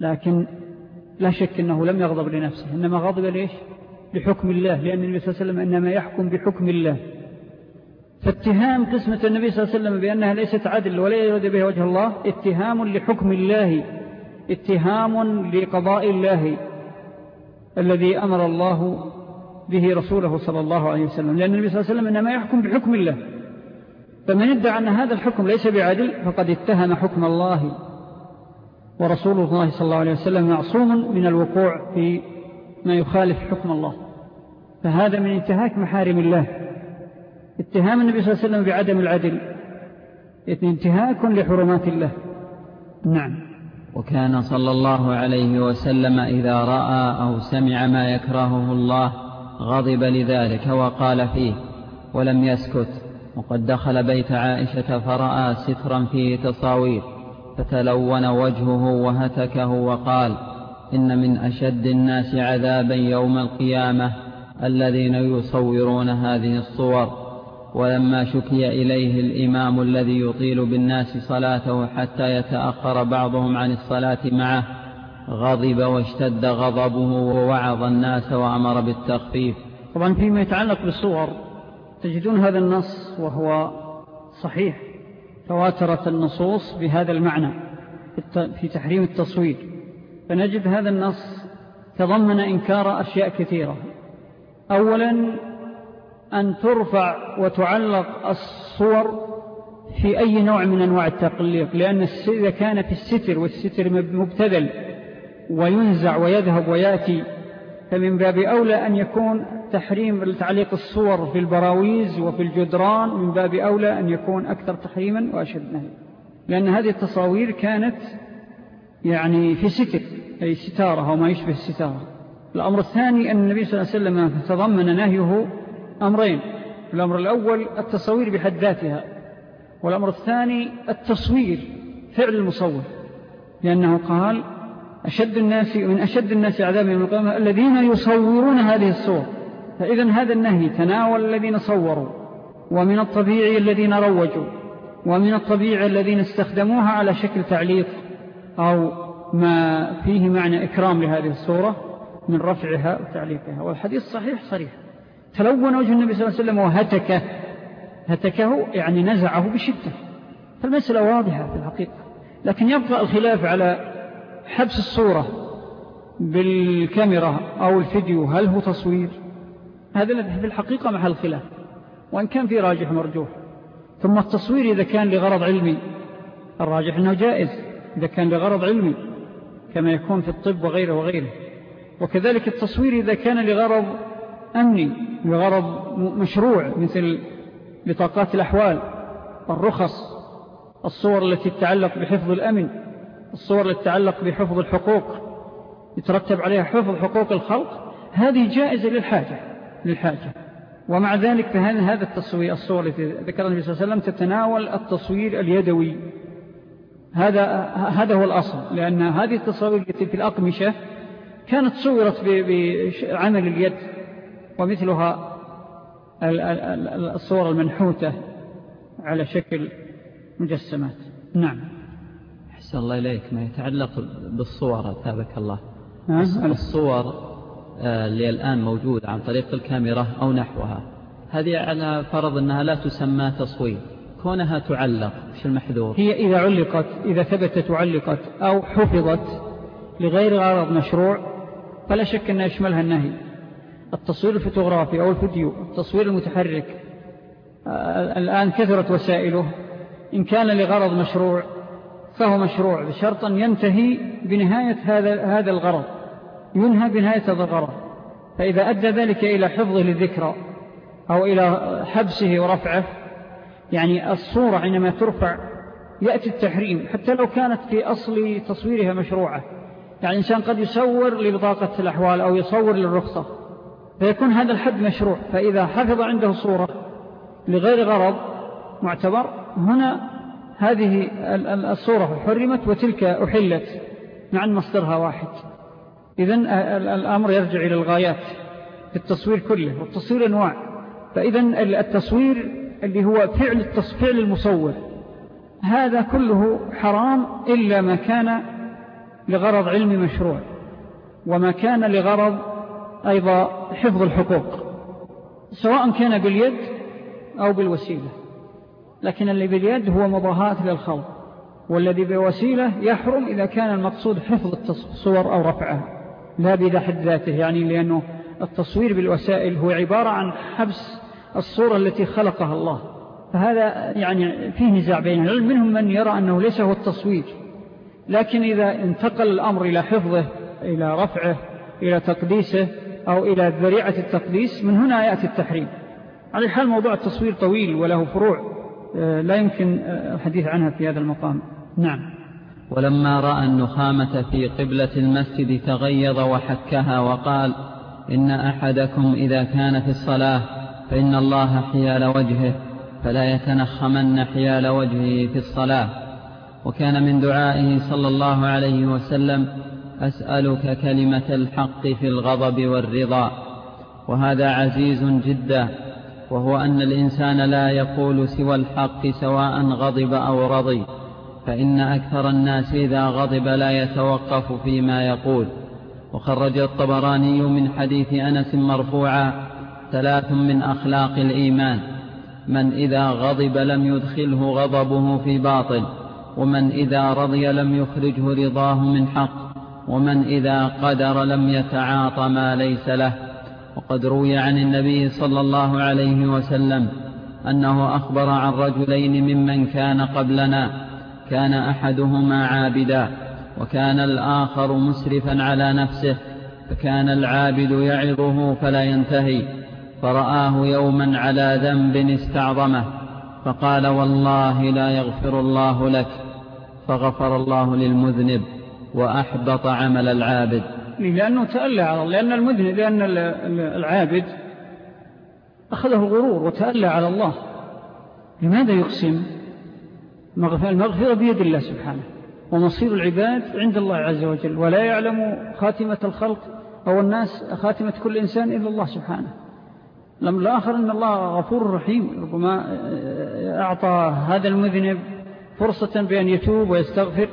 لكن لا شك أنه لم يغضب لنفسه إنما غضب ليش لحكم الله لأن النبي صلى الله عليه وسلم إنما يحكم بحكم الله. فاتهام قسمة النبي صلى الله عليه وسلم بأنها ليست عدل ولا يرد بها وجه الله اتهام لحكم الله اتهام لقضاء الله الذي أمر الله به رسوله صلى الله عليه وسلم. لأن النبي صلى الله عليه وسلم إنما يحكم بحكم الله. فمن ادعى أن هذا الحكم ليس بعدل فقد اتهم حكم الله. ورسول الله صلى الله عليه وسلم معصوم من الوقوع في ما يخالف حكم الله. فهذا من انتهاك محارم الله. اتهام النبي صلى الله عليه وسلم بعدم العدل. انتهاك لحرمات الله. نعم. وكان صلى الله عليه وسلم إذا رأى أو سمع ما يكرهه الله غضب لذلك وقال فيه ولم يسكت. وقد دخل بيت عائشة فرأى سترا فيه تصاوير. فتلون وجهه وهتكه وقال إن من أشد الناس عذابا يوم القيامة الذين يصورون هذه الصور. ولما شكي إليه الإمام الذي يطيل بالناس صلاته حتى يتأخر بعضهم عن الصلاة معه غضب واشتد غضبه ووعظ الناس وأمر بالتخفيف. طبعا فيما يتعلق بالصور تجدون هذا النص وهو صحيح. تواترت النصوص بهذا المعنى في تحريم التصوير فنجد هذا النص تضمن إنكار أشياء كثيرة. أولا أن ترفع وتعلق الصور في أي نوع من أنواع التقليق لأن إذا كان في الستر والستر مبتذل وينزع ويذهب ويأتي فمن باب أولى أن يكون تحريم تعليق الصور في البراويز وفي الجدران من باب أولى أن يكون أكثر تحريما وأشد نهي لأن هذه التصاوير كانت يعني في ستر أي ستارة أو ما يشبه الستارة الأمر الثاني أن النبي صلى الله عليه وسلم تضمن نهيه أمرين. الأمر الأول التصوير بحد ذاتها. والأمر الثاني التصوير فعل المصور. لأنه قال أشد الناس من أشد الناس عذابا من القيامة الذين يصورون هذه الصور. فإذا هذا النهي تناول الذين صوروا ومن الطبيعي الذين روجوا ومن الطبيعي الذين استخدموها على شكل تعليق أو ما فيه معنى إكرام لهذه الصورة من رفعها وتعليقها. والحديث صحيح صريح. تلون وجه النبي صلى الله عليه وسلم وهتكه هتكه يعني نزعه بشدة. فالمسألة واضحة في الحقيقة. لكن يبقى الخلاف على حبس الصورة بالكاميرا أو الفيديو هل هو تصوير؟ هذا في الحقيقة محل خلاف. وإن كان في راجح مرجوح. ثم التصوير إذا كان لغرض علمي. الراجح أنه جائز. إذا كان لغرض علمي. كما يكون في الطب وغيره وغيره. وكذلك التصوير إذا كان لغرض أمني. لغرض مشروع. مثل بطاقات الأحوال. الرخص. الصور التي تتعلق بحفظ الأمن. الصور التي تتعلق بحفظ الحقوق. يترتب عليها حفظ حقوق الخلق. هذه جائزة للحاجة. للحاجة. ومع ذلك فهذا هذا التصوير الصور التي ذكر النبي صلى الله عليه وسلم تتناول التصوير اليدوي. هذا هذا هو الأصل. لأن هذه التصوير التي في الأقمشة كانت صورت بعمل اليد ومثلها الصور المنحوتة على شكل مجسمات. نعم. أحسن الله إليك. ما يتعلق بالصور أتابك الله. الصور آه، اللي الآن موجودة عن طريق الكاميرا أو نحوها. هذه على فرض أنها لا تسمى تصوير. كونها تعلق في المحذور. هي إذا علقت إذا ثبتت علقت أو حفظت لغير غرض مشروع فلا شك أن يشملها النهي. التصوير الفوتوغرافي أو الفيديو التصوير المتحرك آه، الآن كثرت وسائله. إن كان لغرض مشروع فهو مشروع بشرط أن ينتهي بنهاية هذا هذا الغرض. ينهى بنهاية الغرض فإذا أدى ذلك إلى حفظه للذكرى أو إلى حبسه ورفعه يعني الصورة عندما ترفع يأتي التحريم حتى لو كانت في أصل تصويرها مشروعة. يعني إنسان قد يصور لبطاقة الأحوال أو يصور للرخصة فيكون هذا الحد مشروع. فإذا حفظ عنده صورة لغير غرض معتبر هنا هذه الصورة حرمت وتلك أحلت مع مصدرها واحد. إذن الأمر يرجع إلى الغايات في التصوير كله والتصوير أنواع. فإذن التصوير اللي هو فعل التصفيل المصور هذا كله حرام إلا ما كان لغرض علمي مشروع وما كان لغرض أيضا حفظ الحقوق سواء كان باليد أو بالوسيلة. لكن اللي باليد هو مضاهات للخلق والذي بوسيلة يحرم إذا كان المقصود حفظ الصور أو رفعها. لا بذا حد ذاته يعني لأنه التصوير بالوسائل هو عبارة عن حبس الصورة التي خلقها الله. فهذا يعني فيه نزاع بين العلم. منهم من يرى أنه ليس هو التصوير لكن إذا انتقل الأمر إلى حفظه إلى رفعه إلى تقديسه أو إلى ذريعة التقديس من هنا يأتي التحريم. على الحال موضوع التصوير طويل وله فروع آه، لا يمكن آه، الحديث عنها في هذا المقام. نعم. ولما رأى النخامة في قبلة المسجد تغيظ وحكها وقال إن أحدكم إذا كان في الصلاة فإن الله حيال وجهه فلا يتنخمن حيال وجهه في الصلاة. وكان من دعائه صلى الله عليه وسلم أسألك كلمة الحق في الغضب والرضا. وهذا عزيز جدا وهو أن الإنسان لا يقول سوى الحق سواء غضب أو رضي. فإن أكثر الناس إذا غضب لا يتوقف فيما يقول. وخرج الطبراني من حديث أنس مرفوعا ثلاث من أخلاق الإيمان من إذا غضب لم يدخله غضبه في باطل ومن إذا رضي لم يخرجه رضاه من حق ومن إذا قدر لم يتعاطى ما ليس له. وقد روي عن النبي صلى الله عليه وسلم أنه أخبر عن رجلين ممن كان قبلنا. كان أحدهما عابدا وكان الآخر مسرفا على نفسه فكان العابد يعظه فلا ينتهي فرآه يوما على ذنب استعظمه فقال والله لا يغفر الله لك فغفر الله للمذنب وأحبط عمل العابد. لأنه تألى على الله لأن المذنب لأن العابد أخذه الغرور وتألى على الله. لماذا يقسم؟ المغفرة بيد الله سبحانه. ومصير العباد عند الله عز وجل. ولا يعلم خاتمة الخلق أو الناس خاتمة كل إنسان إلا الله سبحانه. لم الآخر أن الله غفور رحيم. ربما أعطى هذا المذنب فرصة بأن يتوب ويستغفر.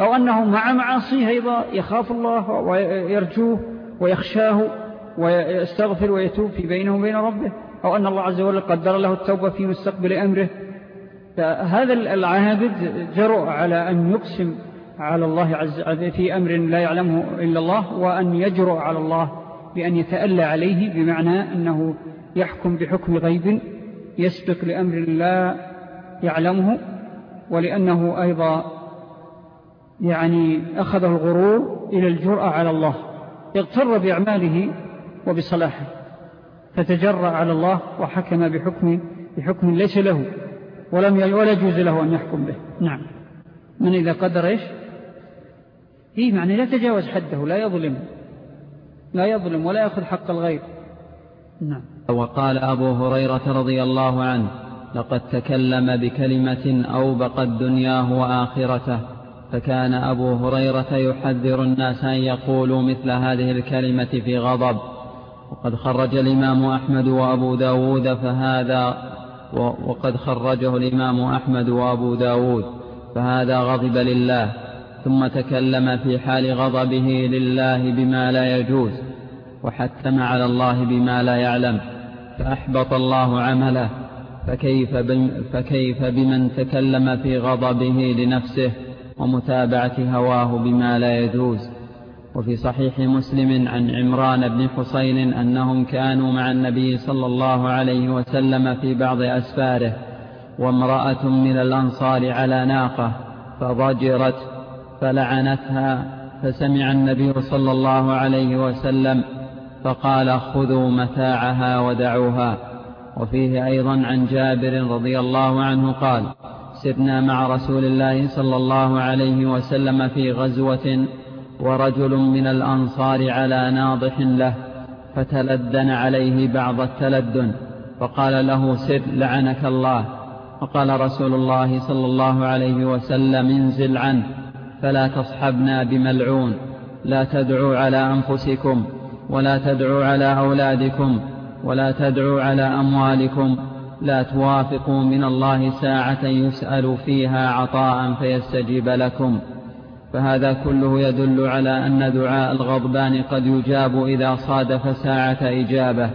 أو أنه مع معاصيه أيضا يخاف الله ويرجوه ويخشاه ويستغفر ويتوب في بينه وبين ربه. أو أن الله عز وجل قدر له التوبة في مستقبل أمره. فهذا العابد جرؤ على أن يقسم على الله عز في أمر لا يعلمه إلا الله وأن يجرؤ على الله بأن يتألى عليه بمعنى أنه يحكم بحكم غيب يسبق لأمر لا يعلمه ولأنه أيضا يعني أخذ الغرور إلى الجرأة على الله اغتر بأعماله وبصلاحه فتجرأ على الله وحكم بحكم, بحكم ليس له. ولم ولا يجوز له أن يحكم به. نعم. من إذا قدر إيش؟ إيه معنى لا تجاوز حده لا يظلم. لا يظلم ولا يأخذ حق الغير. نعم. وقال أبو هريرة رضي الله عنه لقد تكلم بكلمة أوبقت دنياه وآخرته فكان أبو هريرة يحذر الناس أن يقولوا مثل هذه الكلمة في غضب. وقد خرج الإمام أحمد وأبو داود فهذا وقد خرجه الإمام أحمد وأبو داود فهذا غضب لله ثم تكلم في حال غضبه لله بما لا يجوز وحتم على الله بما لا يعلم فأحبط الله عمله فكيف, فكيف بمن تكلم في غضبه لنفسه ومتابعة هواه بما لا يجوز. وفي صحيح مسلم عن عمران بن حسين أنهم كانوا مع النبي صلى الله عليه وسلم في بعض أسفاره وامرأة من الأنصار على ناقة فضجرت فلعنتها فسمع النبي صلى الله عليه وسلم فقال خذوا متاعها ودعوها. وفيه أيضا عن جابر رضي الله عنه قال سرنا مع رسول الله صلى الله عليه وسلم في غزوة ورجل من الأنصار على ناضح له فتلدن عليه بعض التلدن فقال له سر لعنك الله. فقال رسول الله صلى الله عليه وسلم انزل عنه فلا تصحبنا بملعون. لا تدعوا على أنفسكم ولا تدعوا على أولادكم ولا تدعوا على أموالكم. لا توافقوا من الله ساعة يسأل فيها عطاء فيستجيب لكم. فهذا كله يدل على أن دعاء الغضبان قد يجاب إذا صادف ساعة إجابة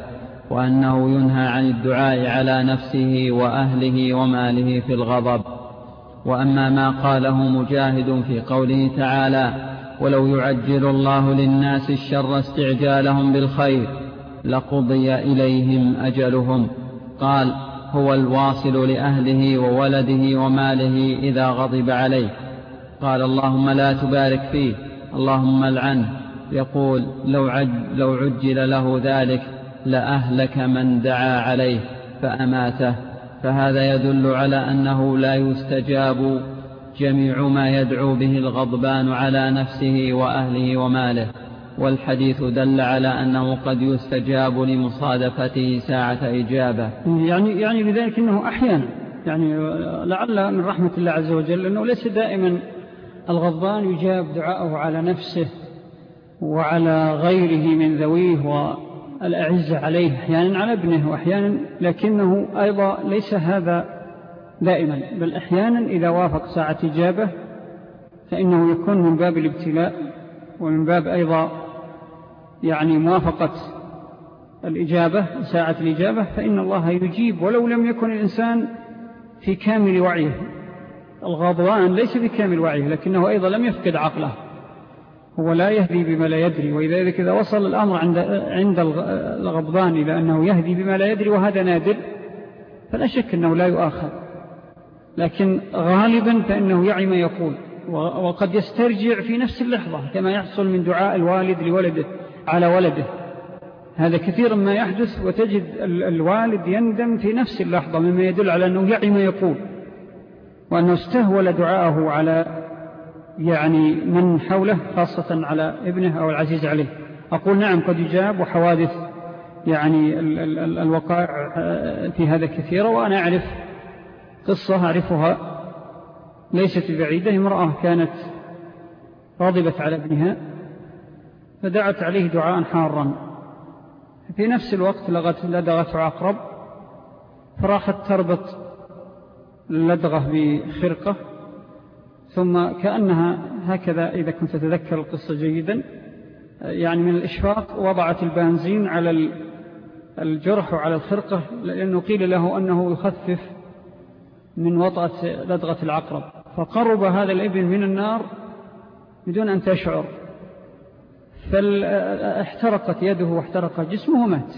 وأنه ينهى عن الدعاء على نفسه وأهله وماله في الغضب. وأما ما قاله مجاهد في قوله تعالى ولو يعجل الله للناس الشر استعجالهم بالخير لقضي إليهم أجلهم قال هو الواصل لأهله وولده وماله إذا غضب عليه قال اللهم لا تبارك فيه. اللهم العنه يقول لو, عج لو عجل له ذلك لأهلك من دعا عليه فأماته. فهذا يدل على أنه لا يستجاب جميع ما يدعو به الغضبان على نفسه وأهله وماله. والحديث دل على أنه قد يستجاب لمصادفته ساعة إجابة. يعني, يعني بذلك أنه أحيانا يعني لعل من رحمة الله عز وجل أنه ليس دائما الغضبان يجاب دعاءه على نفسه وعلى غيره من ذويه والأعزة عليه أحيانا على ابنه وأحيانا لكنه أيضا ليس هذا دائما بل أحيانا إذا وافق ساعة إجابة فإنه يكون من باب الابتلاء ومن باب أيضا يعني موافقة الإجابة ساعة الإجابة فإن الله يجيب ولو لم يكن الإنسان في كامل وعيه. الغضوان ليس في كامل وعيه لكنه أيضا لم يفقد عقله. هو لا يهدي بما لا يدري وإذا إذا وصل الأمر عند, عند الغضبان إلى أنه يهدي بما لا يدري وهذا نادر فلا شك أنه لا يؤخذ لكن غالبا فإنه يعي ما يقول وقد يسترجع في نفس اللحظة كما يحصل من دعاء الوالد لولده على ولده. هذا كثيرا ما يحدث وتجد الوالد يندم في نفس اللحظة مما يدل على أنه يعي ما يقول. وأنه استهول دعاءه على يعني من حوله خاصة على ابنه أو العزيز عليه. أقول نعم قد يجاب وحوادث يعني الوقائع في هذا كثيرة وأنا أعرف قصة أعرفها. ليست بعيدة امرأة كانت غضبت على ابنها فدعت عليه دعاء حارا. في نفس الوقت لغت لدغت عقرب فراحت تربط اللدغة بخرقة ثم كأنها هكذا إذا كنت تذكر القصة جيدا يعني من الإشفاق وضعت البنزين على الجرح وعلى الخرقة لأنه قيل له أنه يخفف من وطأة لدغة العقرب. فقرب هذا الابن من النار بدون أن تشعر. فاحترقت يده واحترق جسمه ومات.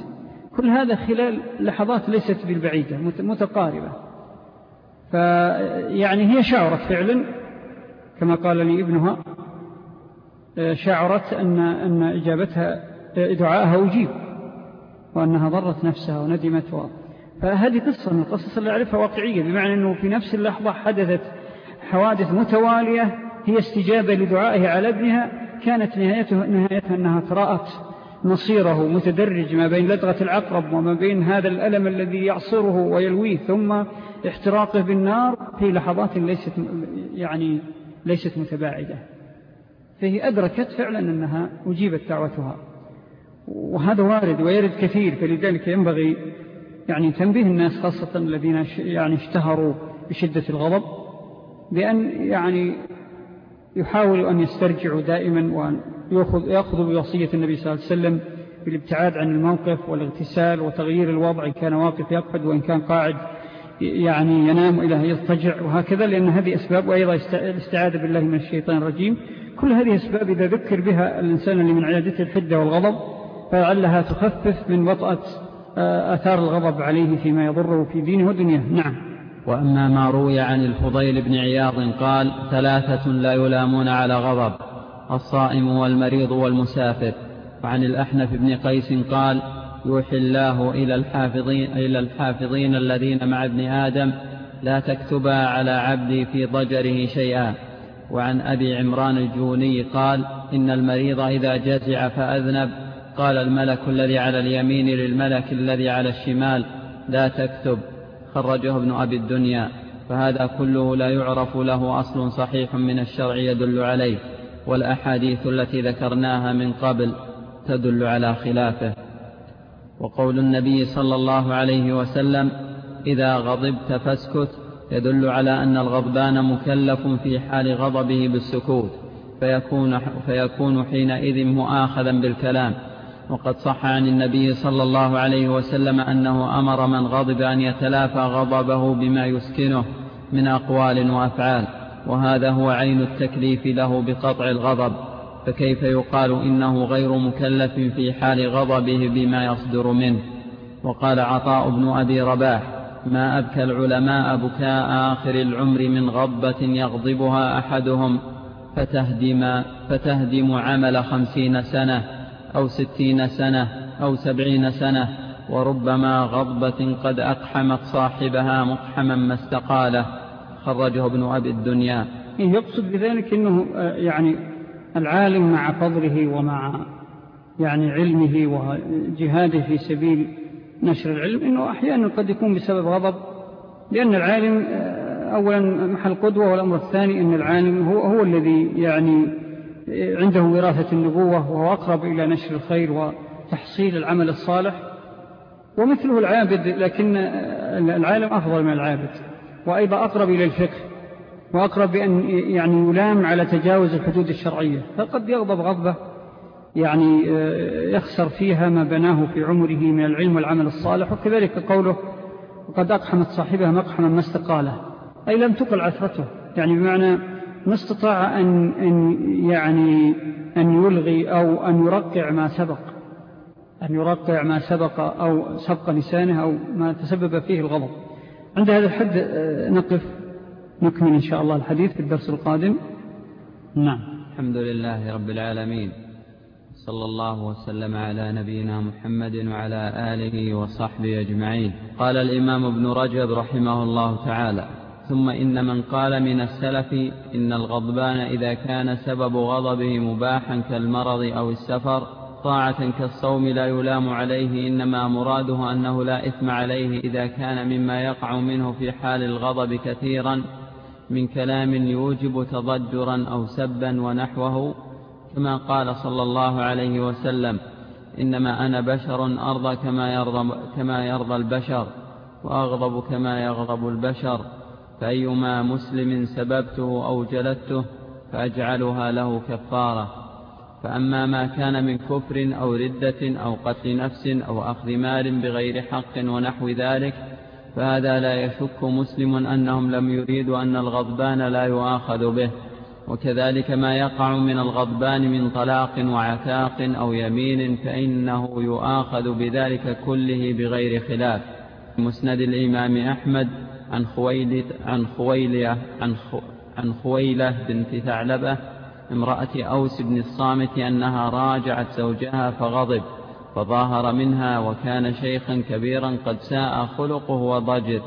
كل هذا خلال لحظات ليست بالبعيدة متقاربة. فيعني هي شعرت فعلا كما قال لي ابنها شعرت أن, أن إجابتها دعاءها أجيب وأنها ضرت نفسها وندمت فهذه قصة من القصص اللي أعرفها واقعية بمعنى أنه في نفس اللحظة حدثت حوادث متوالية هي استجابة لدعائه على ابنها كانت نهايتها, نهايتها أنها قراءت مصيره متدرج ما بين لدغة العقرب وما بين هذا الألم الذي يعصره ويلويه ثم احتراقه بالنار في لحظات ليست, يعني ليست متباعدة. فهي أدركت فعلا أنها أجيبت دعوتها. وهذا وارد ويرد كثير فلذلك ينبغي يعني تنبيه الناس خاصة الذين يعني اشتهروا بشدة الغضب بأن يعني يحاولوا أن يسترجعوا دائما وأن يأخذوا بوصية النبي صلى الله عليه وسلم بالابتعاد عن الموقف والاغتسال وتغيير الوضع إن كان واقف يقعد وإن كان قاعد يعني ينام إلى يضطجع وهكذا لأن هذه أسباب وأيضا الاستعادة بالله من الشيطان الرجيم. كل هذه أسباب إذا ذكر بها الإنسان اللي من عيادته الحدة والغضب فلعلها تخفف من وطأة آه، أثار الغضب عليه فيما يضره في دينه ودنياه. نعم. وأما ما روي عن الفضيل بن عياض قال ثلاثة لا يلامون على غضب. الصائم والمريض والمسافر. وعن الأحنف بن قيس قال يوحي الله إلى الحافظين, إلى الحافظين الذين مع ابن آدم لا تكتبا على عبدي في ضجره شيئا. وعن أبي عمران الجوني قال إن المريض إذا جزع فأذنب. قال الملك الذي على اليمين للملك الذي على الشمال لا تكتب. خرجه ابن أبي الدنيا. فهذا كله لا يعرف له أصل صحيح من الشرع يدل عليه. والأحاديث التي ذكرناها من قبل تدل على خلافه. وقول النبي صلى الله عليه وسلم إذا غضبت فاسكت يدل على أن الغضبان مكلف في حال غضبه بالسكوت فيكون, فيكون حينئذ مؤاخذا بالكلام. وقد صح عن النبي صلى الله عليه وسلم أنه أمر من غضب أن يتلافى غضبه بما يسكنه من أقوال وأفعال. وهذا هو عين التكليف له بقطع الغضب فكيف يقال إنه غير مكلف في حال غضبه بما يصدر منه؟ وقال عطاء بن أبي رباح ما أبكى العلماء بكاء آخر العمر من غضبة يغضبها أحدهم فتهدم, فتهدم عمل خمسين سنة أو ستين سنة أو سبعين سنة وربما غضبة قد أقحمت صاحبها مقحما ما استقاله خرجه ابن أبي الدنيا. إيه، يقصد بذلك أنه آه، يعني العالم مع فضله ومع يعني علمه وجهاده في سبيل نشر العلم أنه أحيانا قد يكون بسبب غضب لأن العالم آه، أولا محل قدوة والأمر الثاني أن العالم هو, هو الذي يعني آه، عنده وراثة النبوة وهو أقرب إلى نشر الخير وتحصيل العمل الصالح. ومثله العابد لكن العالم أفضل من العابد. وأيضا أقرب إلى الفقه وأقرب بأن يعني يلام على تجاوز الحدود الشرعية. فقد يغضب غضبة يعني آه، يخسر فيها ما بناه في عمره من العلم والعمل الصالح. وكذلك قوله وقد أقحمت صاحبها مقحما ما استقاله أي لم تقل عثرته. يعني بمعنى ما استطاع أن, أن, يعني أن يلغي أو أن يرقع ما سبق أن يرقع ما سبق أو سبق لسانه أو ما تسبب فيه الغضب. عند هذا الحد آه، نقف نكمل إن شاء الله الحديث في الدرس القادم. نعم. الحمد لله رب العالمين. صلى الله وسلم على نبينا محمد وعلى آله وصحبه أجمعين. قال الإمام ابن رجب رحمه الله تعالى ثم إن من قال من السلف إن الغضبان إذا كان سبب غضبه مباحا كالمرض أو السفر طاعة كالصوم لا يلام عليه إنما مراده أنه لا إثم عليه إذا كان مما يقع منه في حال الغضب كثيرا من كلام يوجب تضجرا أو سبا ونحوه. كما قال صلى الله عليه وسلم إنما أنا بشر أرضى كما يرضى, كما يرضى البشر وأغضب كما يغضب البشر. فأيما مسلم سببته أو جلدته فأجعلها له كفارة. فأما ما كان من كفر أو ردة أو قتل نفس أو أخذ مال بغير حق ونحو ذلك فهذا لا يشك مسلم أنهم لم يريدوا أن الغضبان لا يؤاخذ به وكذلك ما يقع من الغضبان من طلاق وعتاق أو يمين فإنه يؤاخذ بذلك كله بغير خلاف. مسند الإمام أحمد عن خويلة عن خويلة عن, عن خويلة بنت ثعلبة امرأة أوس بن الصامت أنها راجعت زوجها فغضب فظاهر منها وكان شيخا كبيرا قد ساء خلقه وضجر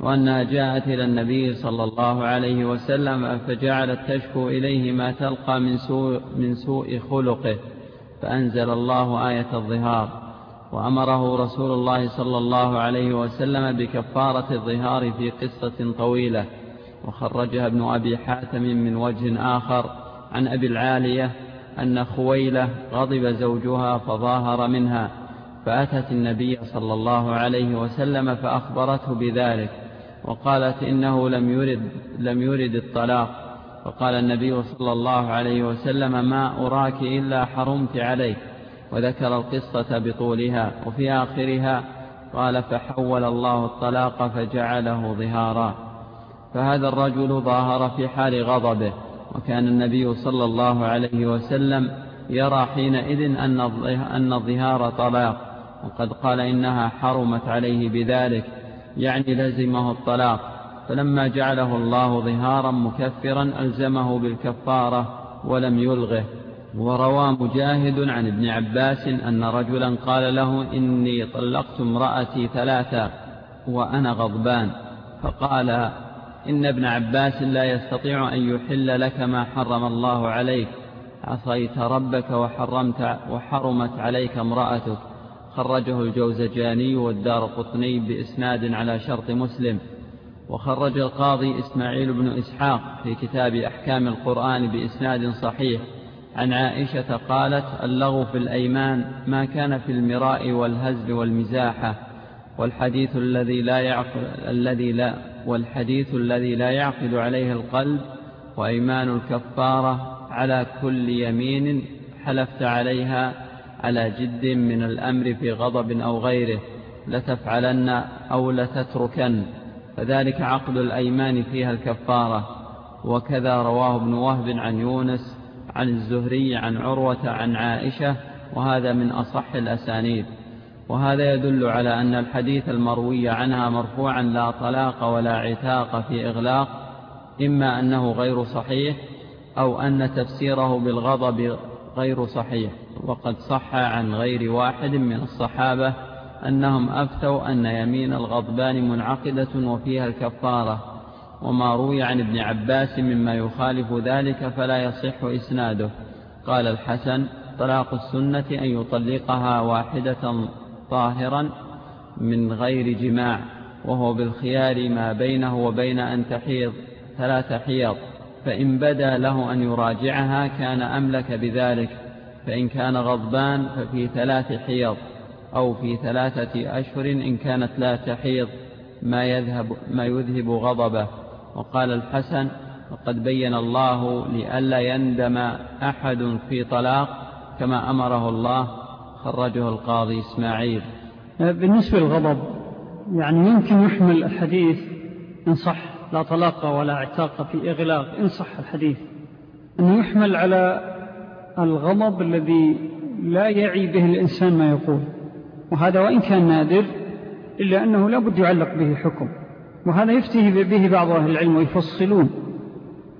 وأنها جاءت إلى النبي صلى الله عليه وسلم فجعلت تشكو إليه ما تلقى من سوء, من سوء خلقه فأنزل الله آية الظهار وأمره رسول الله صلى الله عليه وسلم بكفارة الظهار في قصة طويلة وخرجها ابن أبي حاتم من وجه آخر. عن أبي العالية أن خويلة غضب زوجها فظاهر منها فأتت النبي صلى الله عليه وسلم فأخبرته بذلك وقالت إنه لم يرد, لم يرد الطلاق فقال النبي صلى الله عليه وسلم ما أراك إلا حرمت عليه وذكر القصة بطولها وفي آخرها قال فحول الله الطلاق فجعله ظهارا فهذا الرجل ظاهر في حال غضبه. وكان النبي صلى الله عليه وسلم يرى حينئذ أن الظهار طلاق وقد قال إنها حرمت عليه بذلك يعني لزمه الطلاق. فلما جعله الله ظهارا مكفرا ألزمه بالكفارة ولم يلغه. وروى مجاهد عن ابن عباس أن رجلا قال له إني طلقت امرأتي ثلاثا وأنا غضبان فقال إن ابن عباس لا يستطيع أن يحل لك ما حرم الله عليك. عصيت ربك وحرمت وحرمت عليك امرأتك. خرجه الجوزجاني والدار قطني بإسناد على شرط مسلم. وخرج القاضي إسماعيل بن إسحاق في كتاب أحكام القرآن بإسناد صحيح. عن عائشة قالت اللغو في الأيمان ما كان في المراء والهزل والمزاحة. والحديث الذي لا يعقل الذي لا والحديث الذي لا يعقد عليه القلب وأيمان الكفارة على كل يمين حلفت عليها على جد من الأمر في غضب أو غيره لتفعلن أو لتتركن. فذلك عقد الأيمان فيها الكفارة. وكذا رواه ابن وهب عن يونس عن الزهري عن عروة عن عائشة وهذا من أصح الأسانيد. وهذا يدل على أن الحديث المروي عنها مرفوعا لا طلاق ولا عتاق في إغلاق إما أنه غير صحيح أو أن تفسيره بالغضب غير صحيح. وقد صح عن غير واحد من الصحابة أنهم أفتوا أن يمين الغضبان منعقدة وفيها الكفارة وما روي عن ابن عباس مما يخالف ذلك فلا يصح إسناده. قال الحسن طلاق السنة أن يطلقها واحدة طاهرا من غير جماع وهو بالخيار ما بينه وبين أن تحيض ثلاث حيض. فإن بدا له أن يراجعها كان أملك بذلك. فإن كان غضبان ففي ثلاث حيض أو في ثلاثة أشهر إن كانت لا تحيض ما يذهب, ما يذهب غضبه. وقال الحسن وقد بين الله لئلا يندم أحد في طلاق كما أمره الله خرجه القاضي إسماعيل. بالنسبة للغضب يعني يمكن يحمل الحديث إن صح لا طلاق ولا اعتاق في إغلاق إن صح الحديث. أنه يحمل على الغضب الذي لا يعي به الإنسان ما يقول. وهذا وإن كان نادر إلا أنه لا بد يعلق به حكم. وهذا يفتيه به بعض أهل العلم ويفصلون.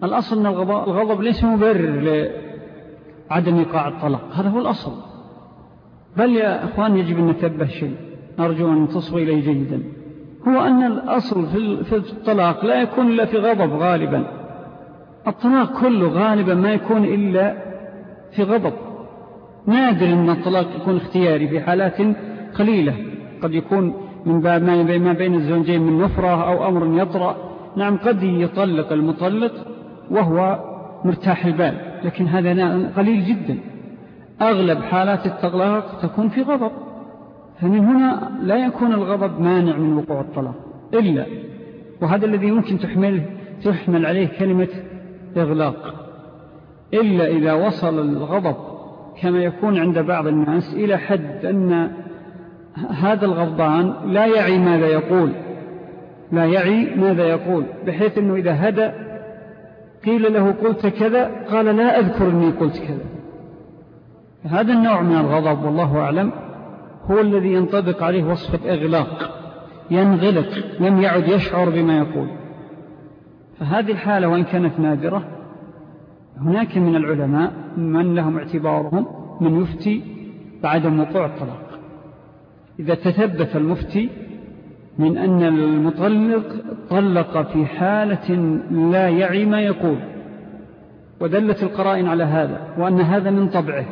الأصل أن الغضب ليس مبرر لعدم إيقاع الطلاق هذا هو الأصل. بل يا أخوان يجب أن نتبه شيء أرجو أن تصغي إليه جيدا. هو أن الأصل في الطلاق لا يكون إلا في غضب غالبا. الطلاق كله غالبا ما يكون إلا في غضب. نادر أن الطلاق يكون اختياري في حالات قليلة. قد يكون من باب ما بين الزوجين من نفرة أو أمر يطرأ. نعم قد يطلق المطلق وهو مرتاح البال لكن هذا قليل جدا. أغلب حالات الطلاق تكون في غضب فمن هنا لا يكون الغضب مانع من وقوع الطلاق إلا وهذا الذي يمكن تحمل, تحمل عليه كلمة إغلاق إلا إذا وصل الغضب كما يكون عند بعض الناس إلى حد أن هذا الغضبان لا يعي ماذا يقول لا يعي ماذا يقول بحيث أنه إذا هدى قيل له قلت كذا قال لا أذكر أني قلت كذا. هذا النوع من الغضب والله أعلم هو الذي ينطبق عليه وصفة إغلاق ينغلق لم يعد يشعر بما يقول. فهذه الحالة وإن كانت نادرة هناك من العلماء من لهم اعتبارهم من يفتي بعدم وقوع الطلاق. إذا تثبت المفتي من أن المطلق طلق في حالة لا يعي ما يقول ودلت القرائن على هذا وأن هذا من طبعه.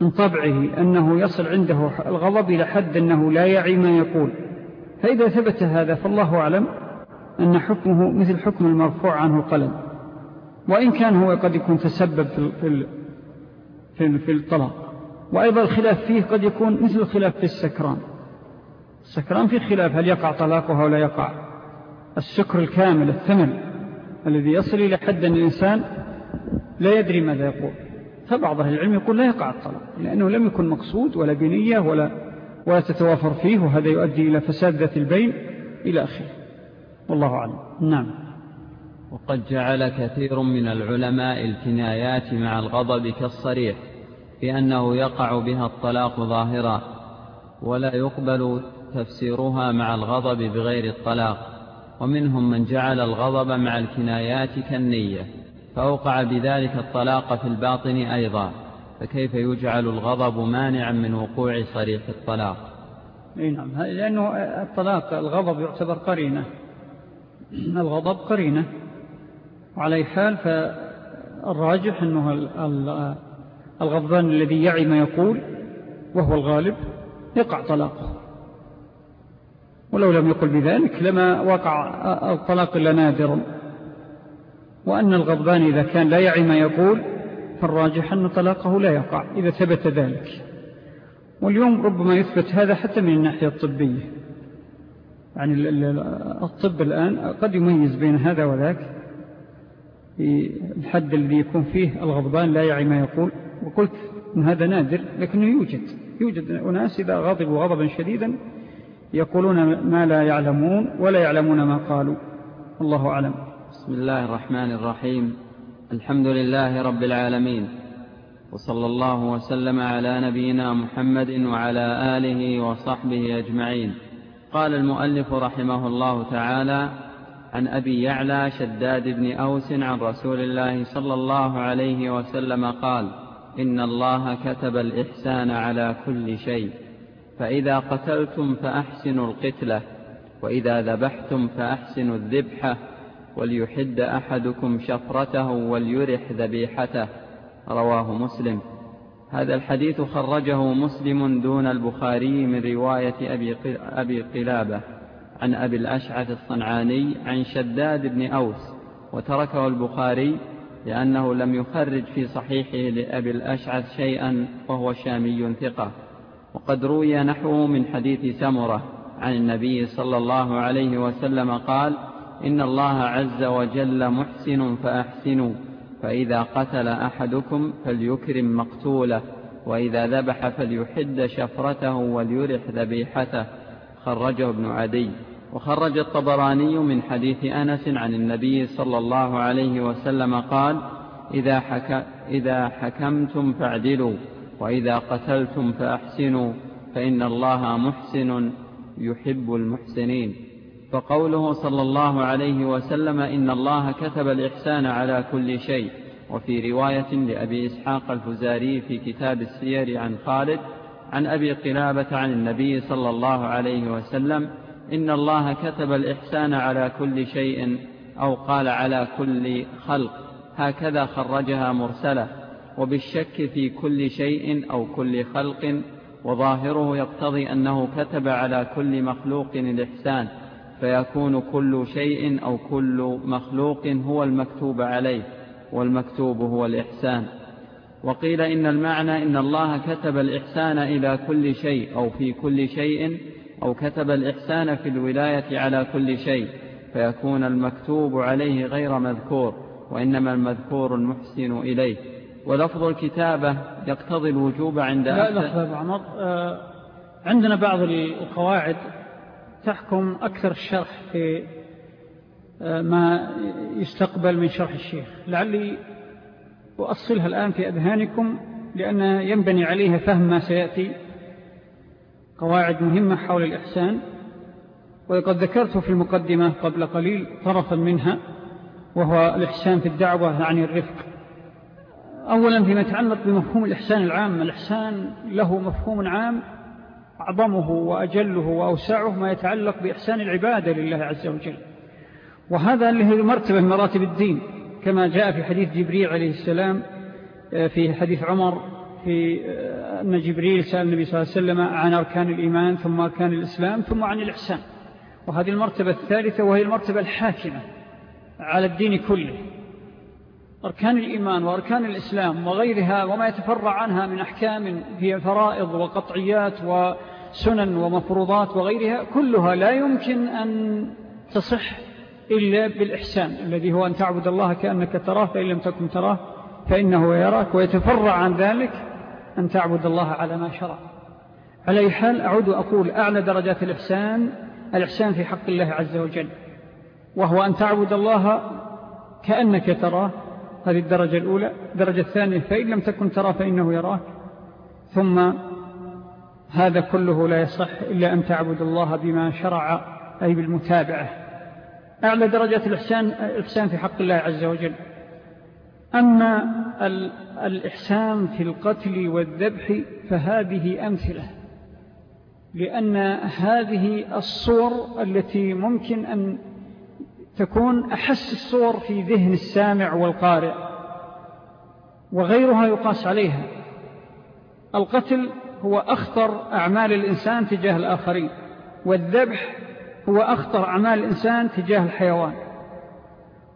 من طبعه أنه يصل عنده الغضب إلى حد أنه لا يعي ما يقول. فإذا ثبت هذا فالله أعلم أن حكمه مثل حكم المرفوع عنه القلم وإن كان هو قد يكون تسبب في, في, في الطلاق. وأيضا الخلاف فيه قد يكون مثل الخلاف في السكران. السكران في خلاف هل يقع طلاقها ولا يقع؟ السكر الكامل الثمن الذي يصل إلى حد أن الإنسان لا يدري ماذا يقول. فبعض أهل العلم يقول لا يقع الطلاق لأنه لم يكن مقصود ولا بنية ولا, ولا تتوافر فيه وهذا يؤدي إلى فساد ذات البين إلى آخره. والله أعلم. نعم. وقد جعل كثير من العلماء الكنايات مع الغضب كالصريح بأنه يقع بها الطلاق ظاهرا ولا يقبل تفسيرها مع الغضب بغير الطلاق ومنهم من جعل الغضب مع الكنايات كالنية. فأوقع بذلك الطلاق في الباطن أيضا فكيف يجعل الغضب مانعا من وقوع صريح الطلاق؟ إي نعم. لأنه الطلاق الغضب يعتبر قرينة. الغضب قرينة. وعلى حال فالراجح أنه الغضبان الذي يعي ما يقول وهو الغالب يقع طلاقه. ولو لم يقل بذلك لما وقع الطلاق إلا نادرا وأن الغضبان إذا كان لا يعي ما يقول فالراجح أن طلاقه لا يقع إذا ثبت ذلك. واليوم ربما يثبت هذا حتى من الناحية الطبية. يعني الطب الآن قد يميز بين هذا وذاك. الحد الذي يكون فيه الغضبان لا يعي ما يقول. وقلت إن هذا نادر لكنه يوجد. يوجد أناس إذا غضبوا غضبا شديدا يقولون ما لا يعلمون ولا يعلمون ما قالوا. الله أعلم. بسم الله الرحمن الرحيم. الحمد لله رب العالمين. وصلى الله وسلم على نبينا محمد وعلى آله وصحبه أجمعين. قال المؤلف رحمه الله تعالى عن أبي يعلى شداد بن أوس عن رسول الله صلى الله عليه وسلم قال إن الله كتب الإحسان على كل شيء. فإذا قتلتم فأحسنوا القتلة وإذا ذبحتم فأحسنوا الذبحة وليحد أحدكم شفرته وليرح ذبيحته. رواه مسلم. هذا الحديث خرجه مسلم دون البخاري من رواية أبي قلابة عن أبي الأشعث الصنعاني عن شداد بن أوس وتركه البخاري لأنه لم يخرج في صحيحه لأبي الأشعث شيئا وهو شامي ثقة. وقد روي نحوه من حديث سمرة عن النبي صلى الله عليه وسلم قال إن الله عز وجل محسن فأحسنوا فإذا قتل أحدكم فليكرم مقتوله وإذا ذبح فليحد شفرته وليرح ذبيحته. خرجه ابن عدي. وخرج الطبراني من حديث أنس عن النبي صلى الله عليه وسلم قال إذا, حك إذا حكمتم فاعدلوا وإذا قتلتم فأحسنوا فإن الله محسن يحب المحسنين. فقوله صلى الله عليه وسلم إن الله كتب الإحسان على كل شيء. وفي رواية لأبي إسحاق الفزاري في كتاب السير عن خالد عن أبي قلابة عن النبي صلى الله عليه وسلم إن الله كتب الإحسان على كل شيء أو قال على كل خلق. هكذا خرجها مرسلة. وبالشك في كل شيء أو كل خلق. وظاهره يقتضي أنه كتب على كل مخلوق الإحسان. فيكون كل شيء أو كل مخلوق هو المكتوب عليه والمكتوب هو الإحسان. وقيل إن المعنى إن الله كتب الإحسان إلى كل شيء أو في كل شيء أو كتب الإحسان في الولاية على كل شيء فيكون المكتوب عليه غير مذكور وإنما المذكور المحسن إليه. ولفظ الكتابة يقتضي الوجوب عند لا عمر آه عندنا بعض القواعد تحكم أكثر الشرح في آه ما يستقبل من شرح الشيخ. لعلي أؤصلها الآن في أذهانكم لأن ينبني عليها فهم ما سيأتي قواعد مهمة حول الإحسان. وقد ذكرت في المقدمة قبل قليل طرفا منها وهو الإحسان في الدعوة عن الرفق. أولا فيما يتعلق بمفهوم الإحسان العام الإحسان له مفهوم عام أعظمه وأجله وأوسعه ما يتعلق بإحسان العبادة لله عز وجل. وهذا هي مرتبة من مراتب الدين كما جاء في حديث جبريل عليه السلام آه، في حديث عمر في آه، أن جبريل سأل النبي صلى الله عليه وسلم عن أركان الإيمان ثم أركان الإسلام ثم عن الإحسان. وهذه المرتبة الثالثة وهي المرتبة الحاكمة على الدين كله. أركان الإيمان وأركان الإسلام وغيرها وما يتفرع عنها من أحكام هي فرائض وقطعيات وسنن ومفروضات وغيرها كلها لا يمكن أن تصح إلا بالإحسان الذي هو أن تعبد الله كأنك تراه فإن لم تكن تراه فإنه يراك ويتفرع عن ذلك أن تعبد الله على ما شرع. على أي حال أعود وأقول أعلى درجات الإحسان الإحسان في حق الله عز وجل وهو أن تعبد الله كأنك تراه هذه الدرجة الأولى الدرجة الثانية فإن لم تكن ترى فإنه يراك ثم هذا كله لا يصح إلا أن تعبد الله بما شرع أي بالمتابعة. أعلى درجات الإحسان, الإحسان في حق الله عز وجل. أما الإحسان في القتل والذبح فهذه أمثلة لأن هذه الصور التي ممكن أن تكون أحس الصور في ذهن السامع والقارئ وغيرها يقاس عليها. القتل هو أخطر أعمال الإنسان تجاه الآخرين والذبح هو أخطر أعمال الإنسان تجاه الحيوان.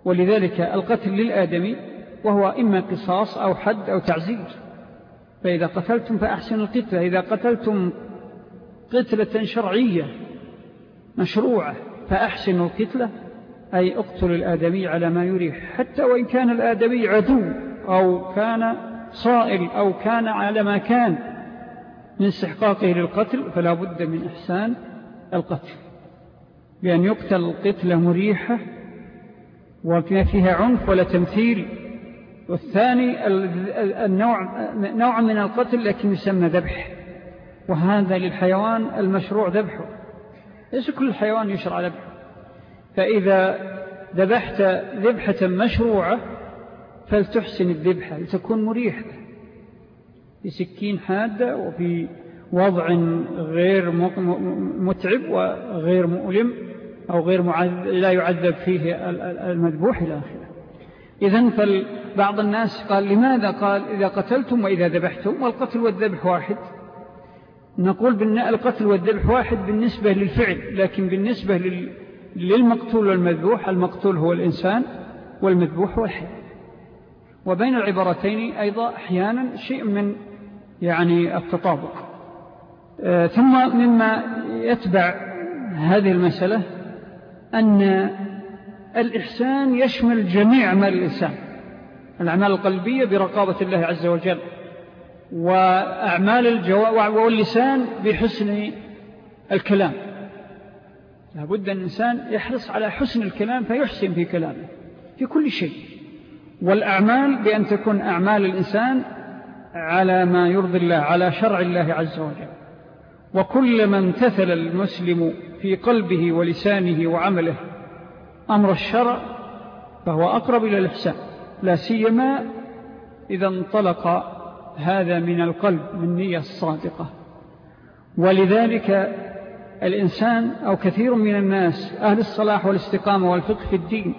ولذلك القتل للآدمي وهو إما قصاص أو حد أو تعزير فإذا قتلتم فأحسن القتلة إذا قتلتم قتلة شرعية مشروعة فأحسنوا القتلة أي أقتل الآدمي على ما يريح حتى وإن كان الآدمي عدو أو كان صائل أو كان على ما كان من استحقاقه للقتل فلا بد من إحسان القتل. بأن يقتل قتلة مريحة وما فيها عنف ولا تمثيل. والثاني النوع نوع من القتل لكن يسمى ذبح. وهذا للحيوان المشروع ذبحه. ليس كل الحيوان يشرع ذبحه. فإذا ذبحت ذبحة مشروعة فلتحسن الذبحة لتكون مريحة. بسكين حادة وفي وضع غير متعب وغير مؤلم أو غير لا يعذب فيه المذبوح إلى آخره. إذن فبعض الناس قال لماذا؟ قال إذا قتلتم وإذا ذبحتم والقتل والذبح واحد. نقول القتل والذبح واحد بالنسبة للفعل لكن بالنسبة للمقتول والمذبوح المقتول هو الإنسان والمذبوح هو الحيوان وبين العبارتين أيضا أحيانا شيء من يعني التطابق. آه، ثم مما يتبع هذه المسألة أن الإحسان يشمل جميع أعمال الإنسان. الأعمال القلبية برقابة الله عز وجل وأعمال الجواب واللسان بحسن الكلام. لابد أن الإنسان يحرص على حسن الكلام فيحسن في كلامه في كل شيء. والأعمال بأن تكون أعمال الإنسان على ما يرضي الله على شرع الله عز وجل. وكلما امتثل المسلم في قلبه ولسانه وعمله أمر الشرع فهو أقرب إلى الإحسان. لا سيما إذا انطلق هذا من القلب من نية الصادقة. ولذلك الإنسان أو كثير من الناس أهل الصلاح والاستقامة والفقه في الدين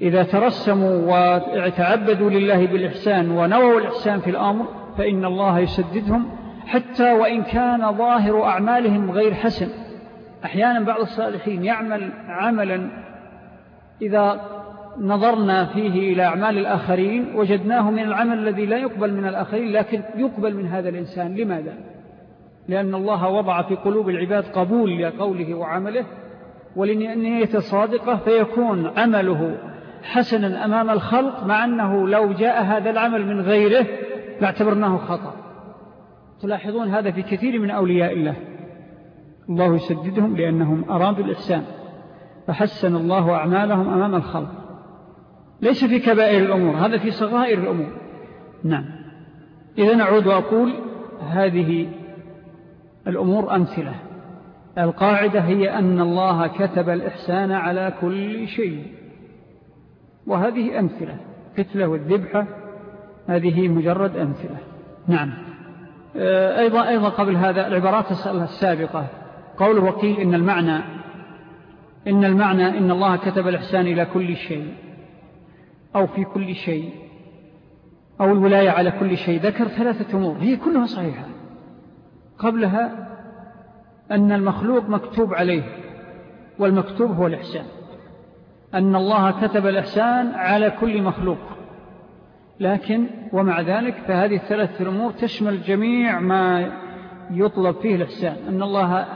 إذا ترسموا وتعبدوا لله بالإحسان ونووا الإحسان في الأمر فإن الله يسددهم حتى وإن كان ظاهر أعمالهم غير حسن أحيانا بعض الصالحين يعمل عملا إذا نظرنا فيه إلى أعمال الآخرين وجدناه من العمل الذي لا يقبل من الآخرين لكن يقبل من هذا الإنسان لماذا؟ لأن الله وضع في قلوب العباد قبول لقوله وعمله ولنية صادقة فيكون عمله حسنا أمام الخلق مع أنه لو جاء هذا العمل من غيره لاعتبرناه خطأ. تلاحظون هذا في كثير من أولياء الله. الله يسددهم لأنهم أرادوا الإحسان فحسن الله أعمالهم أمام الخلق. ليس في كبائر الأمور هذا في صغائر الأمور. نعم. إذا نعود وأقول هذه الأمور أمثلة. القاعدة هي أن الله كتب الإحسان على كل شيء. وهذه أمثلة. فتلة والذبحة هذه مجرد أمثلة. نعم. آه، أيضا, أيضا قبل هذا العبارات السابقة. قول الوكيل إن المعنى إن المعنى إن الله كتب الإحسان إلى كل شيء. أو في كل شيء. أو الولاية على كل شيء. ذكر ثلاثة أمور. هي كلها صحيحة. قبلها أن المخلوق مكتوب عليه والمكتوب هو الإحسان. أن الله كتب الإحسان على كل مخلوق. لكن ومع ذلك فهذه الثلاثة الأمور تشمل جميع ما يطلب فيه الإحسان. أن الله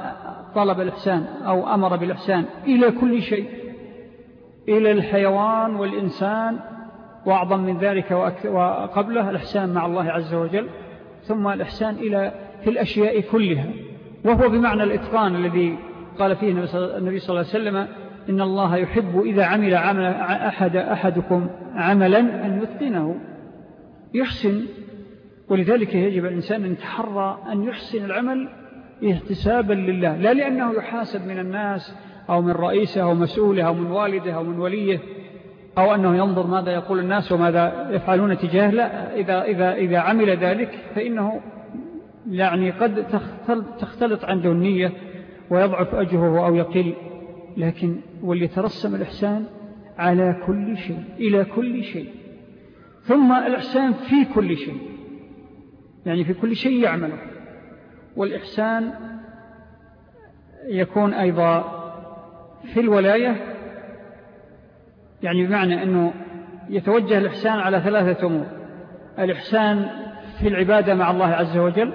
طلب الإحسان أو أمر بالإحسان إلى كل شيء إلى الحيوان والإنسان وأعظم من ذلك وقبله الإحسان مع الله عز وجل ثم الإحسان إلى في الأشياء كلها وهو بمعنى الإتقان الذي قال فيه النبي صلى الله عليه وسلم إن الله يحب إذا عمل, عمل أحد أحدكم عملا أن يتقنه يحسن ولذلك يجب الإنسان أن يتحرى أن يحسن العمل احتسابا لله لا لأنه يحاسب من الناس أو من رئيسه أو مسؤوله أو من والده أو من وليه أو أنه ينظر ماذا يقول الناس وماذا يفعلون تجاه لا إذا, إذا, إذا عمل ذلك فإنه يعني قد تختلط عنده النية ويضعف أجهه أو يقل لكن وليترسم الإحسان على كل شيء إلى كل شيء. ثم الإحسان في كل شيء يعني في كل شيء يعمله. والإحسان يكون أيضا في الولاية يعني بمعنى أنه يتوجه الإحسان على ثلاثة أمور. الإحسان في العبادة مع الله عز وجل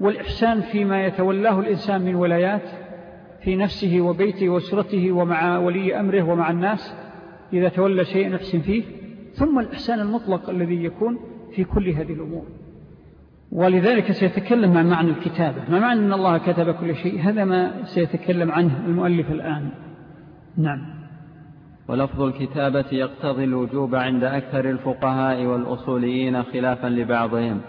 والإحسان فيما يتولاه الإنسان من ولايات في نفسه وبيته وأسرته ومع ولي أمره ومع الناس إذا تولى شيء يحسن فيه ثم الإحسان المطلق الذي يكون في كل هذه الأمور. ولذلك سيتكلم عن معنى الكتابة. ما معنى أن الله كتب كل شيء؟ هذا ما سيتكلم عنه المؤلف الآن. نعم. ولفظ الكتابة يقتضي الوجوب عند أكثر الفقهاء والأصوليين خلافا لبعضهم.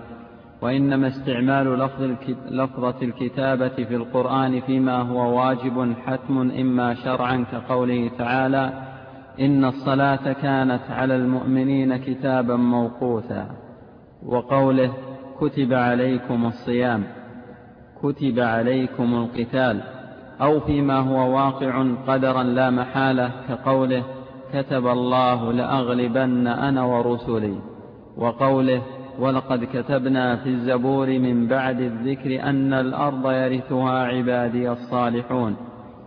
وإنما استعمال لفظ لفظة الكتابة في القرآن فيما هو واجب حتم إما شرعا كقوله تعالى إن الصلاة كانت على المؤمنين كتابا موقوتا. وقوله كتب عليكم الصيام كتب عليكم القتال أو فيما هو واقع قدرا لا محالة كقوله كتب الله لأغلبن أنا ورسلي. وقوله ولقد كتبنا في الزبور من بعد الذكر أن الأرض يرثها عبادي الصالحون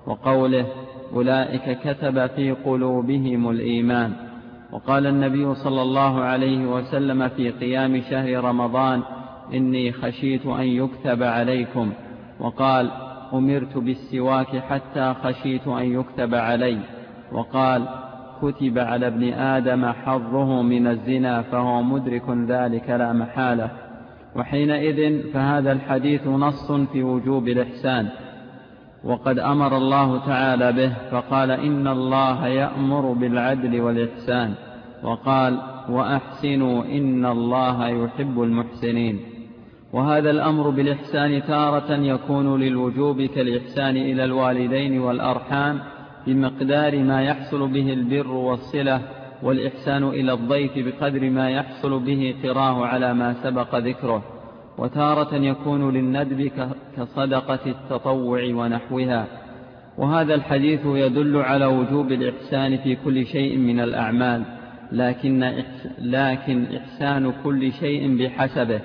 وقوله أولئك كتب في قلوبهم الإيمان. وقال النبي صلى الله عليه وسلم في قيام شهر رمضان إني خشيت أن يكتب عليكم. وقال أمرت بالسواك حتى خشيت أن يكتب علي. وقال كتب على ابن آدم حظه من الزنا فهو مدرك ذلك لا محالة. وحينئذ فهذا الحديث نص في وجوب الإحسان. وقد أمر الله تعالى به فقال إن الله يأمر بالعدل والإحسان. وقال وأحسنوا إن الله يحب المحسنين. وهذا الأمر بالإحسان تارة يكون للوجوب كالإحسان إلى الوالدين والأرحام بمقدار ما يحصل به البر والصلة والإحسان إلى الضيف بقدر ما يحصل به قراه على ما سبق ذكره وتارة يكون للندب كصدقة التطوع ونحوها. وهذا الحديث يدل على وجوب الإحسان في كل شيء من الأعمال لكن, لكن إحسان كل شيء بحسبه.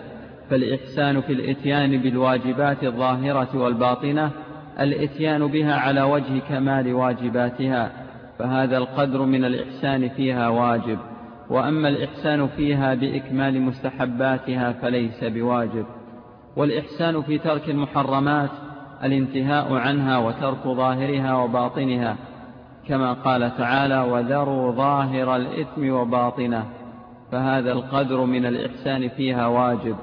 فالإحسان في الإتيان بالواجبات الظاهرة والباطنة الإتيان بها على وجه كمال واجباتها فهذا القدر من الإحسان فيها واجب. وأما الإحسان فيها بإكمال مستحباتها فليس بواجب. والإحسان في ترك المحرمات الانتهاء عنها وترك ظاهرها وباطنها كما قال تعالى وذروا ظاهر الإثم وباطنه فهذا القدر من الإحسان فيها واجب.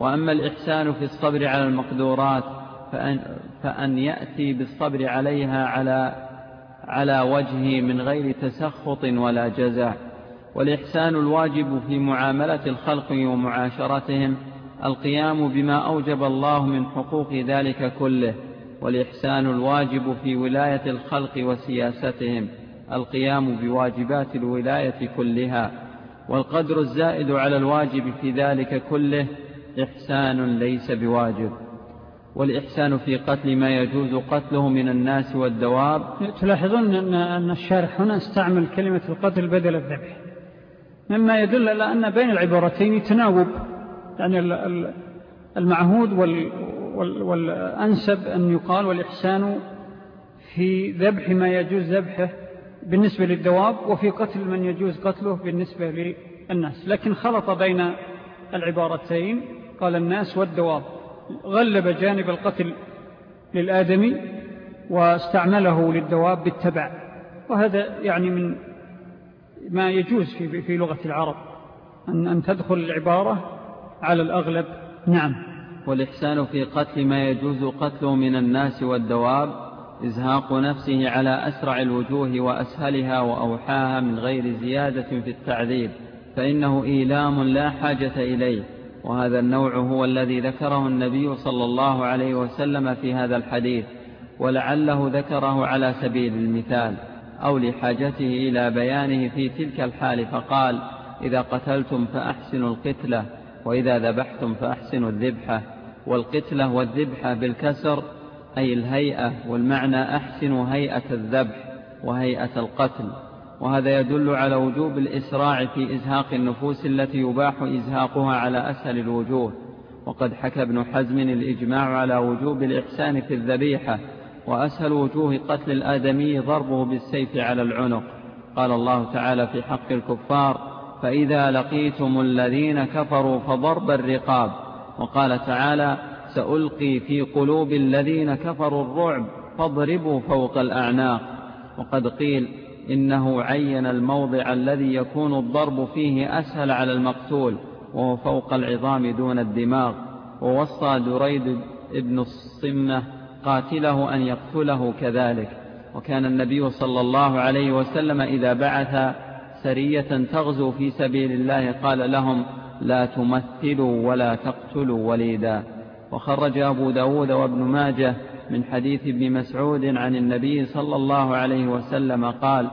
وأما الإحسان في الصبر على المقدورات فأن, فأن يأتي بالصبر عليها على على وجهه من غير تسخط ولا جزاء والإحسان الواجب في معاملة الخلق ومعاشرتهم القيام بما أوجب الله من حقوق ذلك كله. والإحسان الواجب في ولاية الخلق وسياستهم القيام بواجبات الولاية كلها. والقدر الزائد على الواجب في ذلك كله إحسان ليس بواجب. والإحسان في قتل ما يجوز قتله من الناس والدواب. تلاحظون أن الشارح هنا استعمل كلمة القتل بدل الذبح. مما يدل على أن بين العبارتين تناوب. يعني المعهود والأنسب أن يقال والإحسان في ذبح ما يجوز ذبحه بالنسبة للدواب وفي قتل من يجوز قتله بالنسبة للناس. لكن خلط بين العبارتين قال الناس والدواب. غلب جانب القتل للآدمي واستعمله للدواب بالتبع. وهذا يعني من ما يجوز في, في لغة العرب أن, أن تدخل العبارة على الأغلب. نعم. والإحسان في قتل ما يجوز قتله من الناس والدواب إزهاق نفسه على أسرع الوجوه وأسهلها وأوحاها من غير زيادة في التعذيب فإنه إيلام لا حاجة إليه. وهذا النوع هو الذي ذكره النبي صلى الله عليه وسلم في هذا الحديث ولعله ذكره على سبيل المثال أو لحاجته إلى بيانه في تلك الحال فقال إذا قتلتم فأحسنوا القتلة وإذا ذبحتم فأحسنوا الذبحة والقتلة والذبحة بالكسر أي الهيئة والمعنى أحسنوا هيئة الذبح وهيئة القتل. وهذا يدل على وجوب الإسراع في إزهاق النفوس التي يباح إزهاقها على أسهل الوجوه. وقد حكى ابن حزم الإجماع على وجوب الإحسان في الذبيحة وأسهل وجوه قتل الآدمي ضربه بالسيف على العنق. قال الله تعالى في حق الكفار فإذا لقيتم الذين كفروا فضرب الرقاب وقال تعالى سألقي في قلوب الذين كفروا الرعب فاضربوا فوق الأعناق وقد قيل إنه عين الموضع الذي يكون الضرب فيه أسهل على المقتول وهو فوق العظام دون الدماغ. ووصى دريد ابن الصمة قاتله أن يقتله كذلك. وكان النبي صلى الله عليه وسلم إذا بعث سرية تغزو في سبيل الله قال لهم لا تمثلوا ولا تقتلوا وليدا. وخرج أبو داود وابن ماجه من حديث ابن مسعود عن النبي صلى الله عليه وسلم قال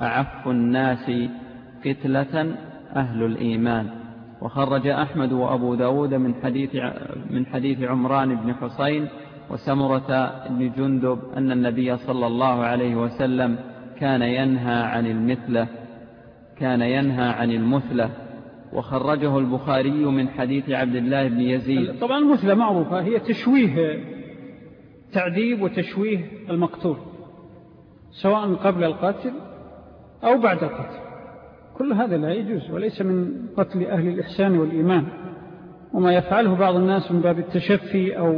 أعف الناس قتلة أهل الإيمان. وخرج أحمد وأبو داود من حديث, من حديث عمران بن حسين وسمرة بن جندب أن النبي صلى الله عليه وسلم كان ينهى عن المثلة كان ينهى عن المثلة. وخرجه البخاري من حديث عبد الله بن يزيد. طبعا المثلة معروفة هي تشويه تعذيب وتشويه المقتول سواء قبل القتل أو بعد القتل. كل هذا لا يجوز وليس من قتل أهل الإحسان والإيمان. وما يفعله بعض الناس من باب التشفي أو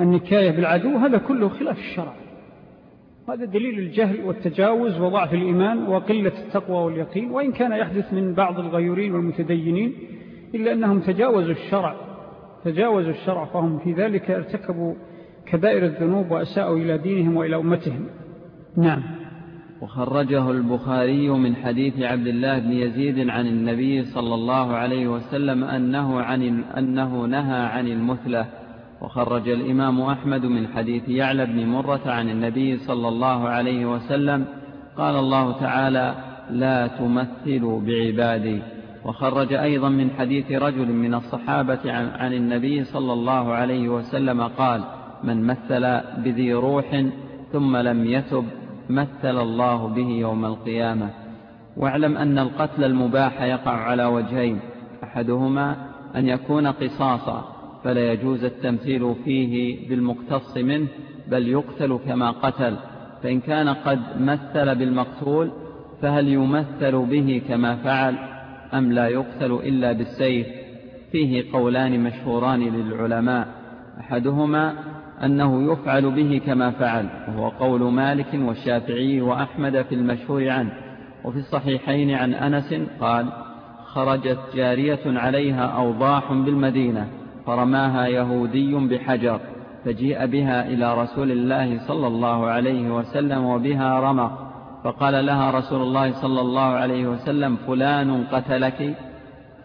النكاية بالعدو هذا كله خلاف الشرع. هذا دليل الجهل والتجاوز وضعف الإيمان وقلة التقوى واليقين وإن كان يحدث من بعض الغيورين والمتدينين إلا أنهم تجاوزوا الشرع. تجاوزوا الشرع فهم في ذلك ارتكبوا كبائر الذنوب وأساءوا إلى دينهم وإلى أمتهم. نعم. وخرجه البخاري من حديث عبد الله بن يزيد عن النبي صلى الله عليه وسلم أنه, عن أنه نهى عن المثلة. وخرج الإمام أحمد من حديث يعلى بن مرة عن النبي صلى الله عليه وسلم قال الله تعالى لا تمثلوا بعبادي. وخرج أيضا من حديث رجل من الصحابة عن, النبي صلى الله عليه وسلم قال من مثل بذي روح ثم لم يتب مثل الله به يوم القيامة. واعلم أن القتل المباح يقع على وجهين أحدهما أن يكون قصاصا فلا يجوز التمثيل فيه بالمقتص منه بل يقتل كما قتل. فإن كان قد مثل بالمقتول فهل يمثل به كما فعل؟ أم لا يقتل إلا بالسيف؟ فيه قولان مشهوران للعلماء أحدهما أنه يفعل به كما فعل وهو قول مالك والشافعي وأحمد في المشهور عنه. وفي الصحيحين عن أنس قال خرجت جارية عليها أوضاح بالمدينة فرماها يهودي بحجر فجيء بها إلى رسول الله صلى الله عليه وسلم وبها رمق فقال لها رسول الله صلى الله عليه وسلم فلان قتلك؟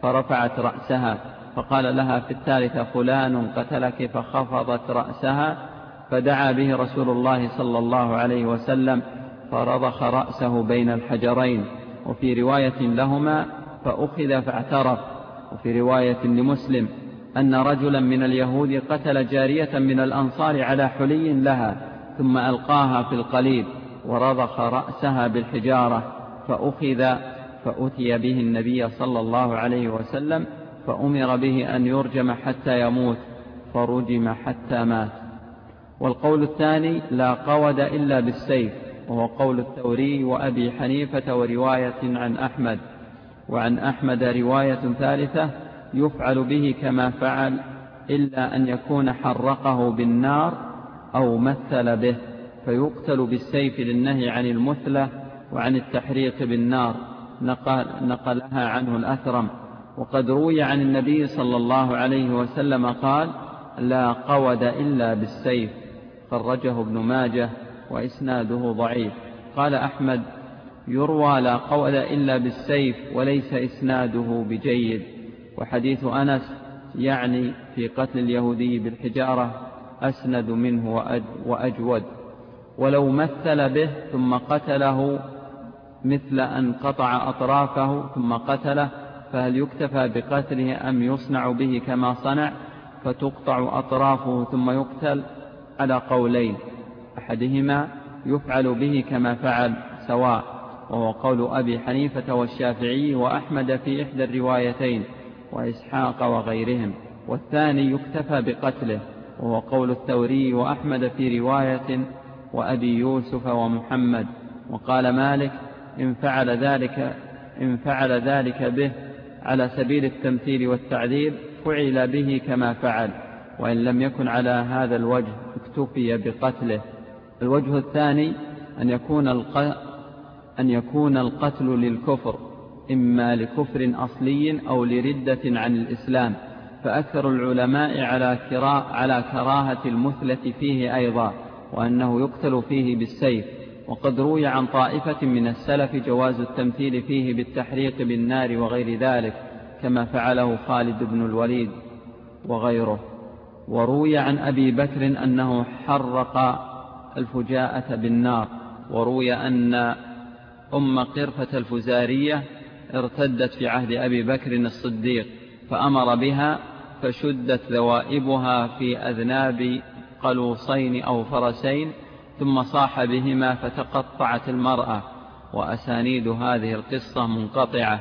فرفعت رأسها. فقال لها في الثالثة فلان قتلك فخفضت رأسها. فدعا به رسول الله صلى الله عليه وسلم فرضخ رأسه بين الحجرين. وفي رواية لهما فأخذ فاعترف. وفي رواية لمسلم أن رجلا من اليهود قتل جارية من الأنصار على حلي لها ثم ألقاها في القليب ورضخ رأسها بالحجارة فأخذ فأتي به النبي صلى الله عليه وسلم فأمر به أن يرجم حتى يموت فرجم حتى مات. والقول الثاني لا قود إلا بالسيف وهو قول الثوري وأبي حنيفة ورواية عن أحمد. وعن أحمد رواية ثالثة يفعل به كما فعل إلا أن يكون حرقه بالنار أو مثل به فيقتل بالسيف للنهي عن المثلة وعن التحريق بالنار. نقل نقلها عنه الأثرم. وقد روي عن النبي صلى الله عليه وسلم قال لا قود إلا بالسيف خرجه ابن ماجه وإسناده ضعيف. قال أحمد يروى لا قود إلا بالسيف وليس إسناده بجيد وحديث أنس يعني في قتل اليهودي بالحجارة أسند منه وأجود. ولو مثل به ثم قتله مثل أن قطع أطرافه ثم قتله فهل يكتفى بقتله أم يصنع به كما صنع؟ فتقطع أطرافه ثم يقتل على قولين. أحدهما يفعل به كما فعل سواء وهو قول أبي حنيفة والشافعي وأحمد في إحدى الروايتين وإسحاق وغيرهم. والثاني يكتفى بقتله وهو قول الثوري وأحمد في رواية وأبي يوسف ومحمد. وقال مالك إن فعل ذلك, إن فعل ذلك به على سبيل التمثيل والتعذيب فعل به كما فعل وإن لم يكن على هذا الوجه اكتفي بقتله. الوجه الثاني أن يكون, أن يكون القتل للكفر إما لكفر أصلي أو لردة عن الإسلام. فأكثر العلماء على, على كراهة المثلة فيه أيضا وأنه يقتل فيه بالسيف. وقد روي عن طائفة من السلف جواز التمثيل فيه بالتحريق بالنار وغير ذلك كما فعله خالد بن الوليد وغيره. وروي عن أبي بكر أنه حرق الفجاءة بالنار وروي أن أم قرفة الفزارية ارتدت في عهد أبي بكر الصديق فأمر بها فشدت ذوائبها في أذناب قلوصين أو فرسين ثم صاح بهما فتقطعت المرأة وأسانيد هذه القصة منقطعة.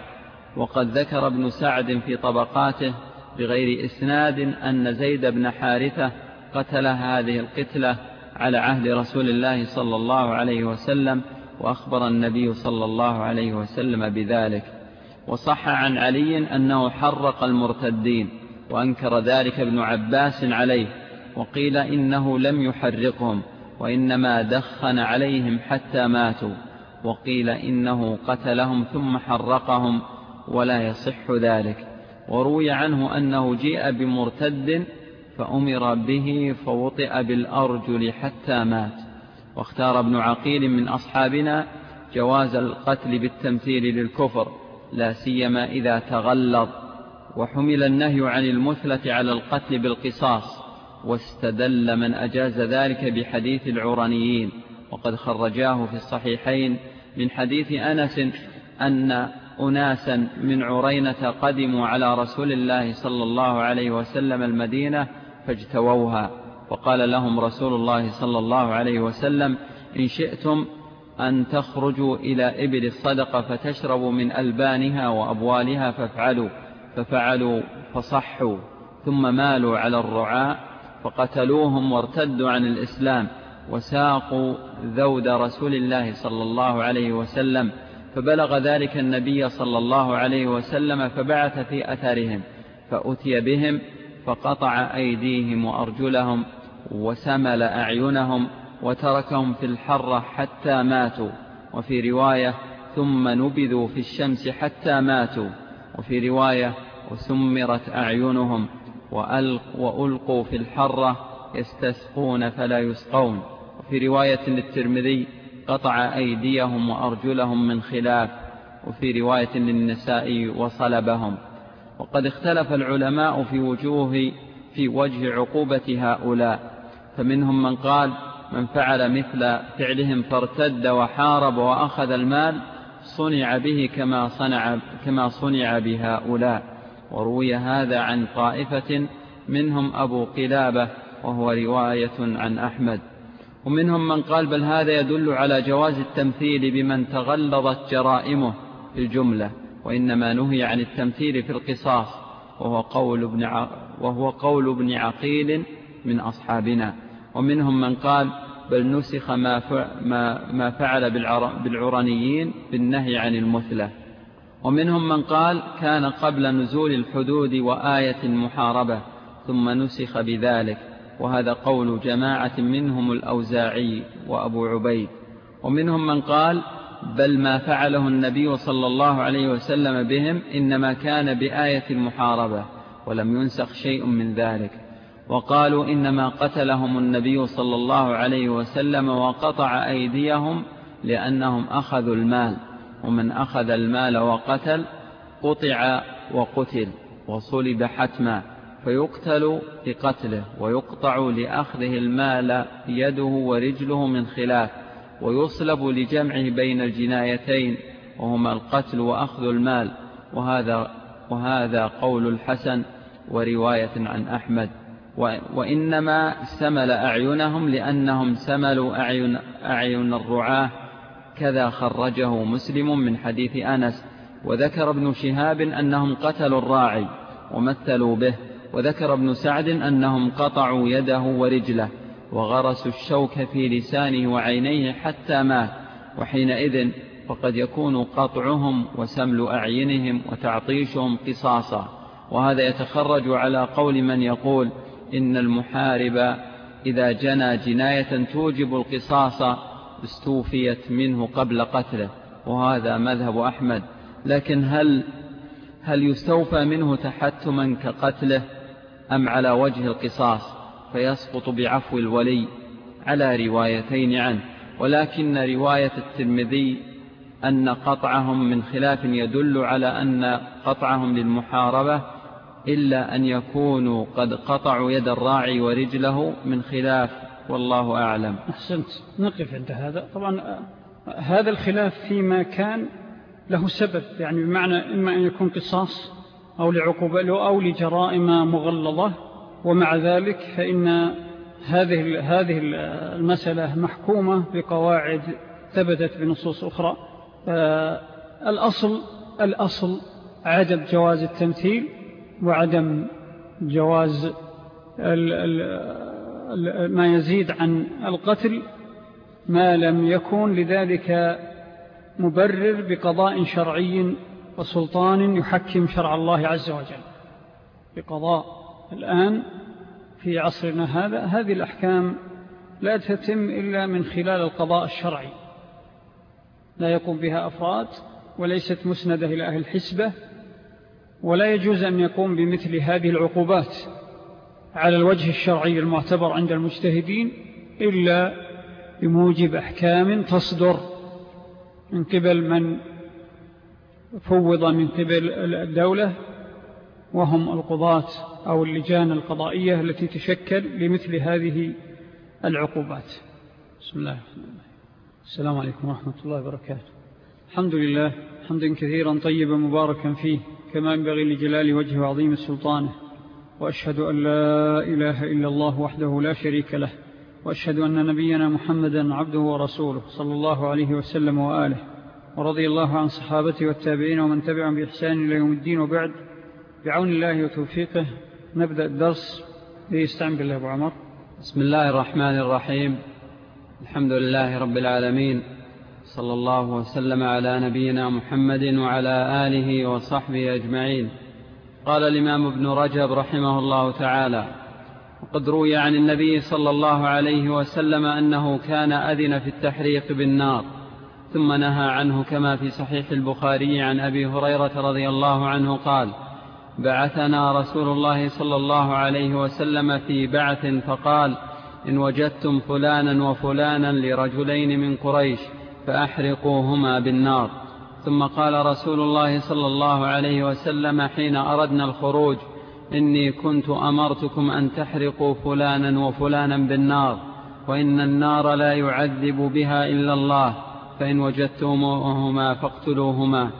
وقد ذكر ابن سعد في طبقاته بغير إسناد أن زيد بن حارثة قتل هذه القتلة على عهد رسول الله صلى الله عليه وسلم وأخبر النبي صلى الله عليه وسلم بذلك. وصح عن علي أنه حرق المرتدين وأنكر ذلك ابن عباس عليه وقيل إنه لم يحرقهم. وإنما دخن عليهم حتى ماتوا وقيل إنه قتلهم ثم حرقهم ولا يصح ذلك. وروي عنه أنه جيء بمرتد فأمر به فوطئ بالأرجل حتى مات. واختار ابن عقيل من أصحابنا جواز القتل بالتمثيل للكفر لا سيما إذا تغلظ. وحمل النهي عن المثلة على القتل بالقصاص. واستدل من أجاز ذلك بحديث العرانيين. وقد خرجاه في الصحيحين من حديث أنس أن أناسا من عرينة قدموا على رسول الله صلى الله عليه وسلم المدينة فاجتووها. وقال لهم رسول الله صلى الله عليه وسلم إن شئتم أن تخرجوا إلى إبل الصدقة فتشربوا من ألبانها وأبوالها فافعلوا. ففعلوا فصحوا. ثم مالوا على الرعاء فقتلوهم وارتدوا عن الإسلام وساقوا ذود رسول الله صلى الله عليه وسلم فبلغ ذلك النبي صلى الله عليه وسلم فبعث في أثرهم فأتي بهم فقطع أيديهم وأرجلهم وسمل أعينهم وتركهم في الحرة حتى ماتوا وفي رواية ثم نبذوا في الشمس حتى ماتوا وفي رواية وسمرت أعينهم وألقوا في الحرة يستسقون فلا يسقون. وفي رواية للترمذي قطع أيديهم وأرجلهم من خلاف. وفي رواية للنساء وصلبهم. وقد اختلف العلماء في وجوه في وجه عقوبة هؤلاء. فمنهم من قال من فعل مثل فعلهم فارتد وحارب وأخذ المال صنع به كما صنع, كما صنع بهؤلاء. وروي هذا عن طائفة منهم أبو قلابة وهو رواية عن أحمد. ومنهم من قال بل هذا يدل على جواز التمثيل بمن تغلظت جرائمه في الجملة وإنما نهي عن التمثيل في القصاص وهو قول ابن, وهو قول ابن عقيل من أصحابنا. ومنهم من قال بل نسخ ما, ما فعل بالعرانيين بالنهي عن المثلة. ومنهم من قال كان قبل نزول الحدود وآية المحاربة ثم نسخ بذلك وهذا قول جماعة منهم الأوزاعي وأبو عبيد. ومنهم من قال بل ما فعله النبي صلى الله عليه وسلم بهم إنما كان بآية المحاربة ولم ينسخ شيء من ذلك. وقالوا إنما قتلهم النبي صلى الله عليه وسلم وقطع أيديهم لأنهم أخذوا المال. ومن أخذ المال وقتل قطع وقتل وصلب حتما فيقتل لقتله ويقطع لأخذه المال يده ورجله من خلاف ويصلب لجمعه بين الجنايتين وهما القتل وأخذ المال. وهذا, وهذا قول الحسن ورواية عن أحمد. وإنما سمل أعينهم لأنهم سملوا أعين, أعين الرعاة كذا خرجه مسلم من حديث أنس وذكر ابن شهاب أنهم قتلوا الراعي ومثلوا به وذكر ابن سعد أنهم قطعوا يده ورجله وغرسوا الشوك في لسانه وعينيه حتى مات وحينئذ فقد يكون قطعهم وسمل أعينهم وتعطيشهم قصاصا. وهذا يتخرج على قول من يقول إن المحارب إذا جنى جناية توجب القصاص استوفيت منه قبل قتله وهذا مذهب أحمد. لكن هل هل يستوفى منه تحتما كقتله أم على وجه القصاص؟ فيسقط بعفو الولي على روايتين عنه. ولكن رواية الترمذي أن قطعهم من خلاف يدل على أن قطعهم للمحاربة إلا أن يكونوا قد قطعوا يد الراعي ورجله من خلاف والله أعلم. أحسنت. نقف عند هذا. طبعا هذا الخلاف فيما كان له سبب. يعني بمعنى إما أن يكون قصاص أو لعقوبة أو لجرائم مغلظة ومع ذلك فإن هذه هذه المسألة محكومة بقواعد ثبتت بنصوص أخرى. الأصل الأصل عدم جواز التمثيل وعدم جواز ما يزيد عن القتل ما لم يكن لذلك مبرر بقضاء شرعي وسلطان يحكم شرع الله عز وجل. بقضاء. الآن في عصرنا هذا هذه الأحكام لا تتم إلا من خلال القضاء الشرعي. لا يقوم بها أفراد وليست مسندة إلى أهل الحسبة ولا يجوز أن يقوم بمثل هذه العقوبات. على الوجه الشرعي المعتبر عند المجتهدين إلا بموجب أحكام تصدر من قبل من فوض من قبل الدولة وهم القضاة أو اللجان القضائية التي تشكل لمثل هذه العقوبات. بسم الله السلام عليكم ورحمة الله وبركاته. الحمد لله حمدا كثيرا طيبا مباركا فيه كما ينبغي لجلال وجه عظيم سلطانه. وأشهد أن لا إله إلا الله وحده لا شريك له وأشهد أن نبينا محمدا عبده ورسوله صلى الله عليه وسلم وآله. ورضي الله عن صحابته والتابعين ومن تبعهم بإحسان إلى يوم الدين وبعد. بعون الله وتوفيقه نبدأ الدرس ليستعن بالله أبو عمر. بسم الله الرحمن الرحيم. الحمد لله رب العالمين. صلى الله وسلم على نبينا محمد وعلى آله وصحبه أجمعين. قال الإمام ابن رجب رحمه الله تعالى وقد روي عن النبي صلى الله عليه وسلم أنه كان أذن في التحريق بالنار ثم نهى عنه كما في صحيح البخاري عن أبي هريرة رضي الله عنه قال بعثنا رسول الله صلى الله عليه وسلم في بعث فقال إن وجدتم فلانا وفلانا لرجلين من قريش فأحرقوهما بالنار ثم قال رسول الله صلى الله عليه وسلم حين أردنا الخروج إني كنت أمرتكم أن تحرقوا فلانا وفلانا بالنار وإن النار لا يعذب بها إلا الله فإن وجدتموهما فاقتلوهما.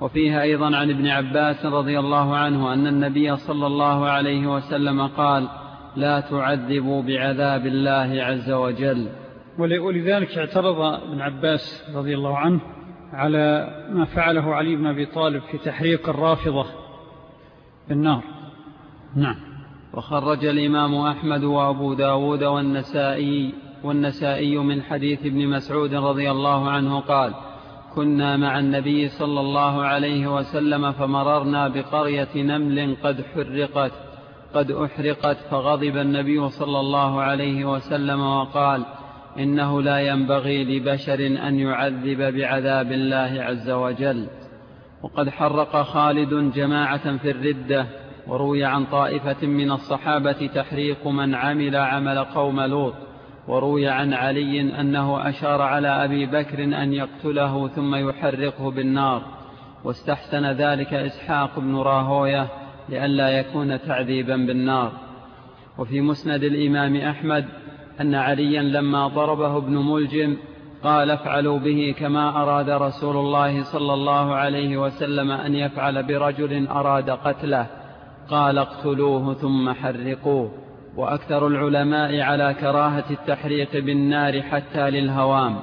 وفيها أيضا عن ابن عباس رضي الله عنه أن النبي صلى الله عليه وسلم قال لا تعذبوا بعذاب الله عز وجل. ولذلك اعترض ابن عباس رضي الله عنه على ما فعله علي بن أبي طالب في تحريق الرافضة بالنار نعم. وخرج الإمام أحمد وأبو داود والنسائي, والنسائي من حديث ابن مسعود رضي الله عنه قال كنا مع النبي صلى الله عليه وسلم فمررنا بقرية نمل قد حرقت قد أحرقت فغضب النبي صلى الله عليه وسلم وقال إنه لا ينبغي لبشر أن يعذب بعذاب الله عز وجل. وقد حرق خالد جماعة في الردة وروي عن طائفة من الصحابة تحريق من عمل عمل قوم لوط وروي عن علي أنه أشار على أبي بكر أن يقتله ثم يحرقه بالنار. واستحسن ذلك إسحاق بن راهوية لئلا يكون تعذيبا بالنار. وفي مسند الإمام أحمد أن عليا لما ضربه ابن ملجم قال افعلوا به كما أراد رسول الله صلى الله عليه وسلم أن يفعل برجل أراد قتله. قال اقتلوه ثم حرقوه. وأكثر العلماء على كراهة التحريق بالنار حتى للهوام.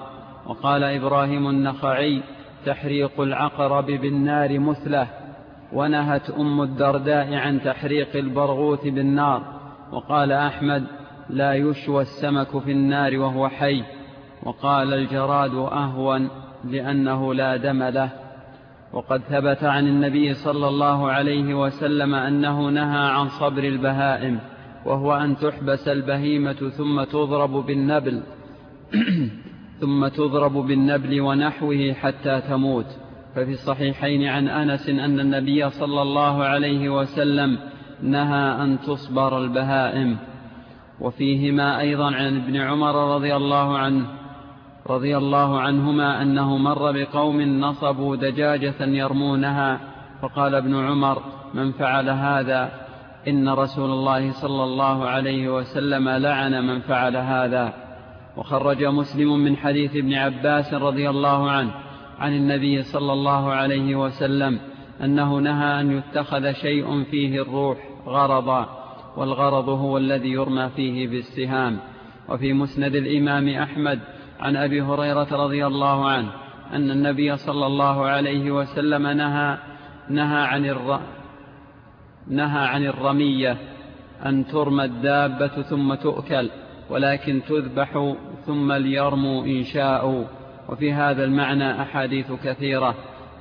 وقال إبراهيم النخعي تحريق العقرب بالنار مثله. ونهت أم الدرداء عن تحريق البرغوث بالنار. وقال أحمد لا يشوى السمك في النار وهو حي. وقال الجراد أهون لأنه لا دم له. وقد ثبت عن النبي صلى الله عليه وسلم أنه نهى عن صبر البهائم وهو أن تحبس البهيمة ثم تضرب بالنبل ثم تضرب بالنبل ونحوه حتى تموت. ففي الصحيحين عن أنس أن النبي صلى الله عليه وسلم نهى أن تصبر البهائم. وفيهما أيضا عن ابن عمر رضي الله عنه رضي الله عنهما أنه مر بقوم نصبوا دجاجة يرمونها فقال ابن عمر من فعل هذا إن رسول الله صلى الله عليه وسلم لعن من فعل هذا. وخرج مسلم من حديث ابن عباس رضي الله عنه عن النبي صلى الله عليه وسلم أنه نهى أن يتخذ شيء فيه الروح غرضا. والغرض هو الذي يرمى فيه بالسهام. وفي مسند الإمام أحمد عن أبي هريرة رضي الله عنه أن النبي صلى الله عليه وسلم نهى نهى عن الر... نهى عن الرمية أن ترمى الدابة ثم تؤكل ولكن تذبح ثم ليرموا إن شاءوا. وفي هذا المعنى أحاديث كثيرة.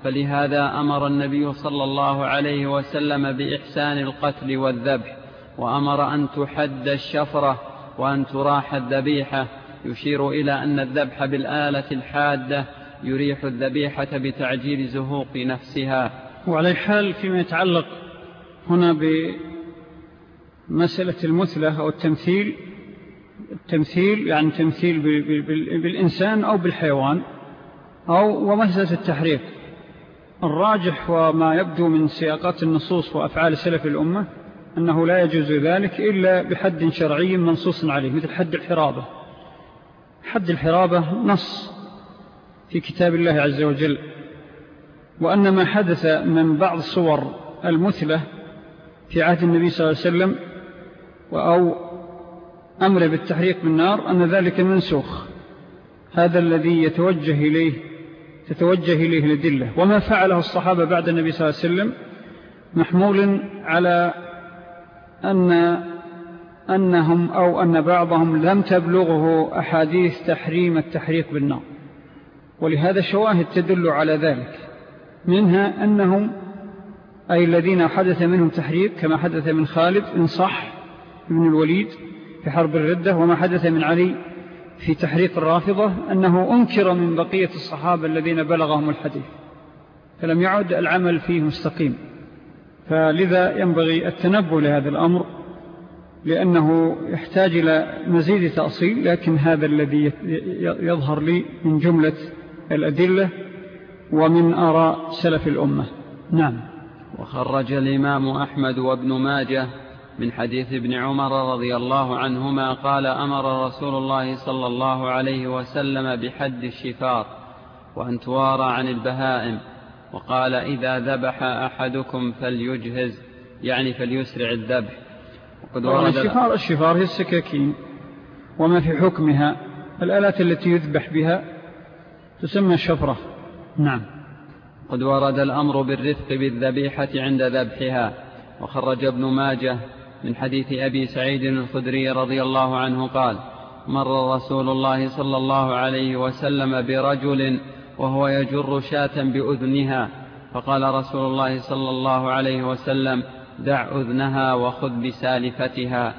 فلهذا أمر النبي صلى الله عليه وسلم بإحسان القتل والذبح. وأمر أن تحد الشفرة وأن تراح الذبيحة. يشير إلى أن الذبح بالآلة الحادة يريح الذبيحة بتعجيل زهوق نفسها. وعلى الحال فيما يتعلق هنا بمسألة المثلة أو التمثيل التمثيل يعني تمثيل بالإنسان أو بالحيوان أو ومسألة التحريق الراجح وما يبدو من سياقات النصوص وأفعال سلف الأمة أنه لا يجوز ذلك إلا بحد شرعي منصوص عليه مثل حد الحرابة. حد الحرابة نص في كتاب الله عز وجل. وأن ما حدث من بعض صور المثلة في عهد النبي صلى الله عليه وسلم أو أمر بالتحريق بالنار أن ذلك منسوخ. هذا الذي يتوجه إليه تتوجه إليه الأدلة. وما فعله الصحابة بعد النبي صلى الله عليه وسلم محمول على أن أنهم أو أن بعضهم لم تبلغه أحاديث تحريم التحريق بالنار. ولهذا شواهد تدل على ذلك. منها أنهم أي الذين حدث منهم تحريق كما حدث من خالد إن صح ابن الوليد في حرب الردة وما حدث من علي في تحريق الرافضة أنه أنكر من بقية الصحابة الذين بلغهم الحديث فلم يعد العمل فيه مستقيم. فلذا ينبغي التنبه لهذا الأمر لأنه يحتاج إلى مزيد تأصيل لكن هذا الذي يظهر لي من جملة الأدلة ومن آراء سلف الأمة. نعم. وخرج الإمام أحمد وابن ماجه من حديث ابن عمر رضي الله عنهما قال أمر رسول الله صلى الله عليه وسلم بحد الشفار وأن توارى عن البهائم. وقال إذا ذبح أحدكم فليجهز يعني فليسرع الذبح. وقد ورد الشفار, الشفار هي السكاكين وما في حكمها؟ الآلات التي يذبح بها تسمى الشفرة. نعم. قد ورد الأمر بالرفق بالذبيحة عند ذبحها. وخرج ابن ماجه من حديث أبي سعيد الخدري رضي الله عنه قال مر رسول الله صلى الله عليه وسلم برجل وهو يجر شاة بأذنها. فقال رسول الله صلى الله عليه وسلم دع أذنها وخذ بسالفتها.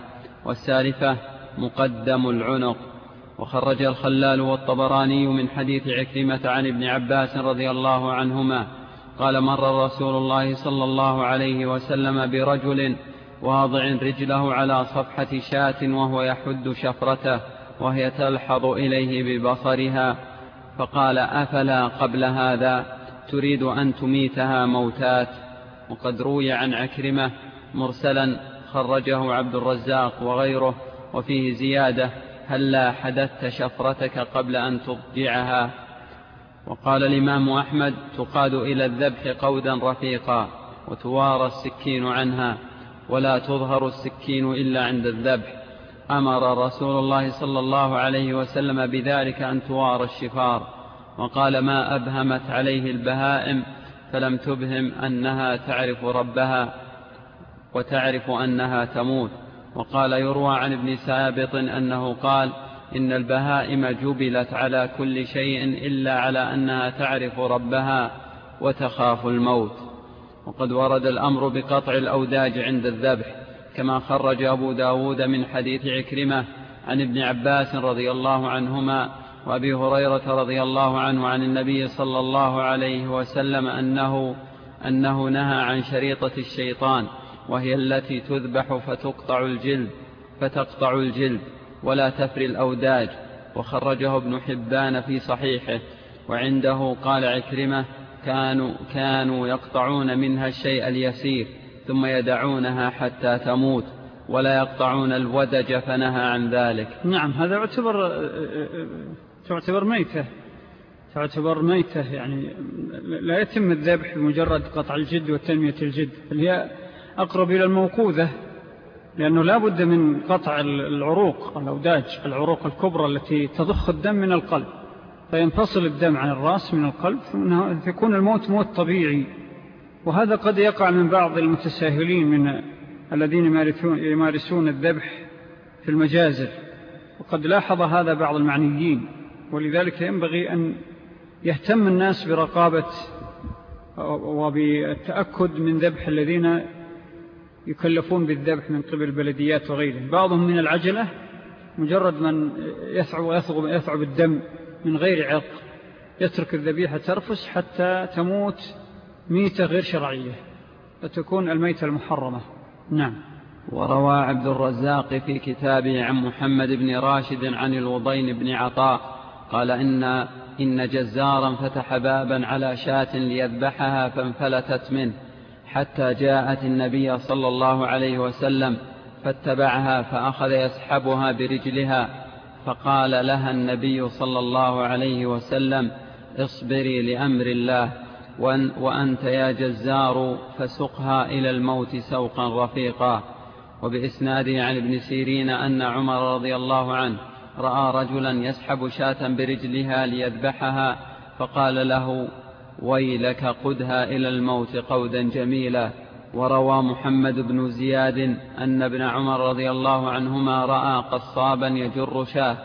والسالفة مقدم العنق. وخرج الخلال والطبراني من حديث عكرمة عن ابن عباس رضي الله عنهما. قال مر رسول الله صلى الله عليه وسلم برجل واضع رجله على صفحة شاة وهو يحد شفرته وهي تلحظ إليه ببصرها. فقال أفلا قبل هذا تريد أن تميتها موتات؟ وقد روي عن عكرمة مرسلا خرجه عبد الرزاق وغيره وفيه زيادة هلا حدثت شفرتك قبل أن تضجعها؟ وقال الإمام أحمد تقاد إلى الذبح قودا رفيقا وتوارى السكين عنها ولا تظهر السكين إلا عند الذبح. أمر رسول الله صلى الله عليه وسلم بذلك أن توارى الشفار وقال ما أبهمت عليه البهائم فلم تبهم أنها تعرف ربها وتعرف أنها تموت. وقال يروى عن ابن سابط أنه قال إن البهائم جبلت على كل شيء إلا على أنها تعرف ربها وتخاف الموت. وقد ورد الأمر بقطع الأوداج عند الذبح. كما خرج أبو داود من حديث عكرمة عن ابن عباس رضي الله عنهما وأبي هريرة رضي الله عنه عن النبي صلى الله عليه وسلم أنه, أنه نهى عن شريطة الشيطان وهي التي تذبح فتقطع الجلد فتقطع الجلد ولا تفري الأوداج. وخرجه ابن حبان في صحيحه وعنده قال عكرمة كانوا, كانوا يقطعون منها الشيء اليسير ثم يدعونها حتى تموت ولا يقطعون الودج فنهى عن ذلك. نعم هذا يعتبر تعتبر ميتة. تعتبر ميتة يعني لا يتم الذبح بمجرد قطع الجد وتنمية الجد هي أقرب إلى الموقوذة لأنه لا بد من قطع العروق الأوداج العروق الكبرى التي تضخ الدم من القلب فينفصل الدم عن الرأس من القلب فيكون الموت موت طبيعي. وهذا قد يقع من بعض المتساهلين من الذين يمارسون الذبح في المجازر. وقد لاحظ هذا بعض المعنيين ولذلك ينبغي أن يهتم الناس برقابة وبالتأكد من ذبح الذين يكلفون بالذبح من قبل البلديات وغيرهم. بعضهم من العجلة مجرد من يثعب الدم من غير عرق يترك الذبيحة ترفس حتى تموت ميتة غير شرعية فتكون الميتة المحرمة. نعم. وروى عبد الرزاق في كتابه عن محمد بن راشد عن الوضين بن عطاء قال إن, إن جزارا فتح بابا على شاة ليذبحها فانفلتت منه حتى جاءت النبي صلى الله عليه وسلم فاتبعها فأخذ يسحبها برجلها فقال لها النبي صلى الله عليه وسلم اصبري لأمر الله وأنت يا جزار فسقها إلى الموت سوقا رفيقا. وبإسناده عن ابن سيرين أن عمر رضي الله عنه رأى رجلا يسحب شاة برجلها ليذبحها فقال له ويلك قدها إلى الموت قودا جميلا وروى محمد بن زياد أن ابن عمر رضي الله عنهما رأى قصابا يجر شاة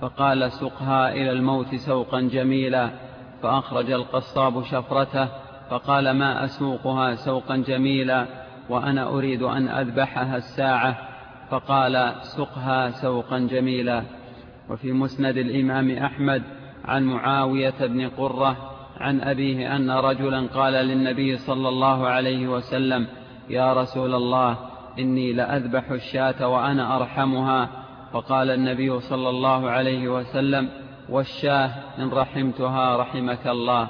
فقال سقها إلى الموت سوقا جميلا فأخرج القصاب شفرته فقال ما أسوقها سوقا جميلا وأنا أريد أن أذبحها الساعة فقال سقها سوقا جميلا. وفي مسند الإمام أحمد عن معاوية بن قرة عن أبيه أن رجلا قال للنبي صلى الله عليه وسلم يا رسول الله إني لأذبح الشاة وأنا أرحمها. فقال النبي صلى الله عليه وسلم والشاه إن رحمتها رحمك الله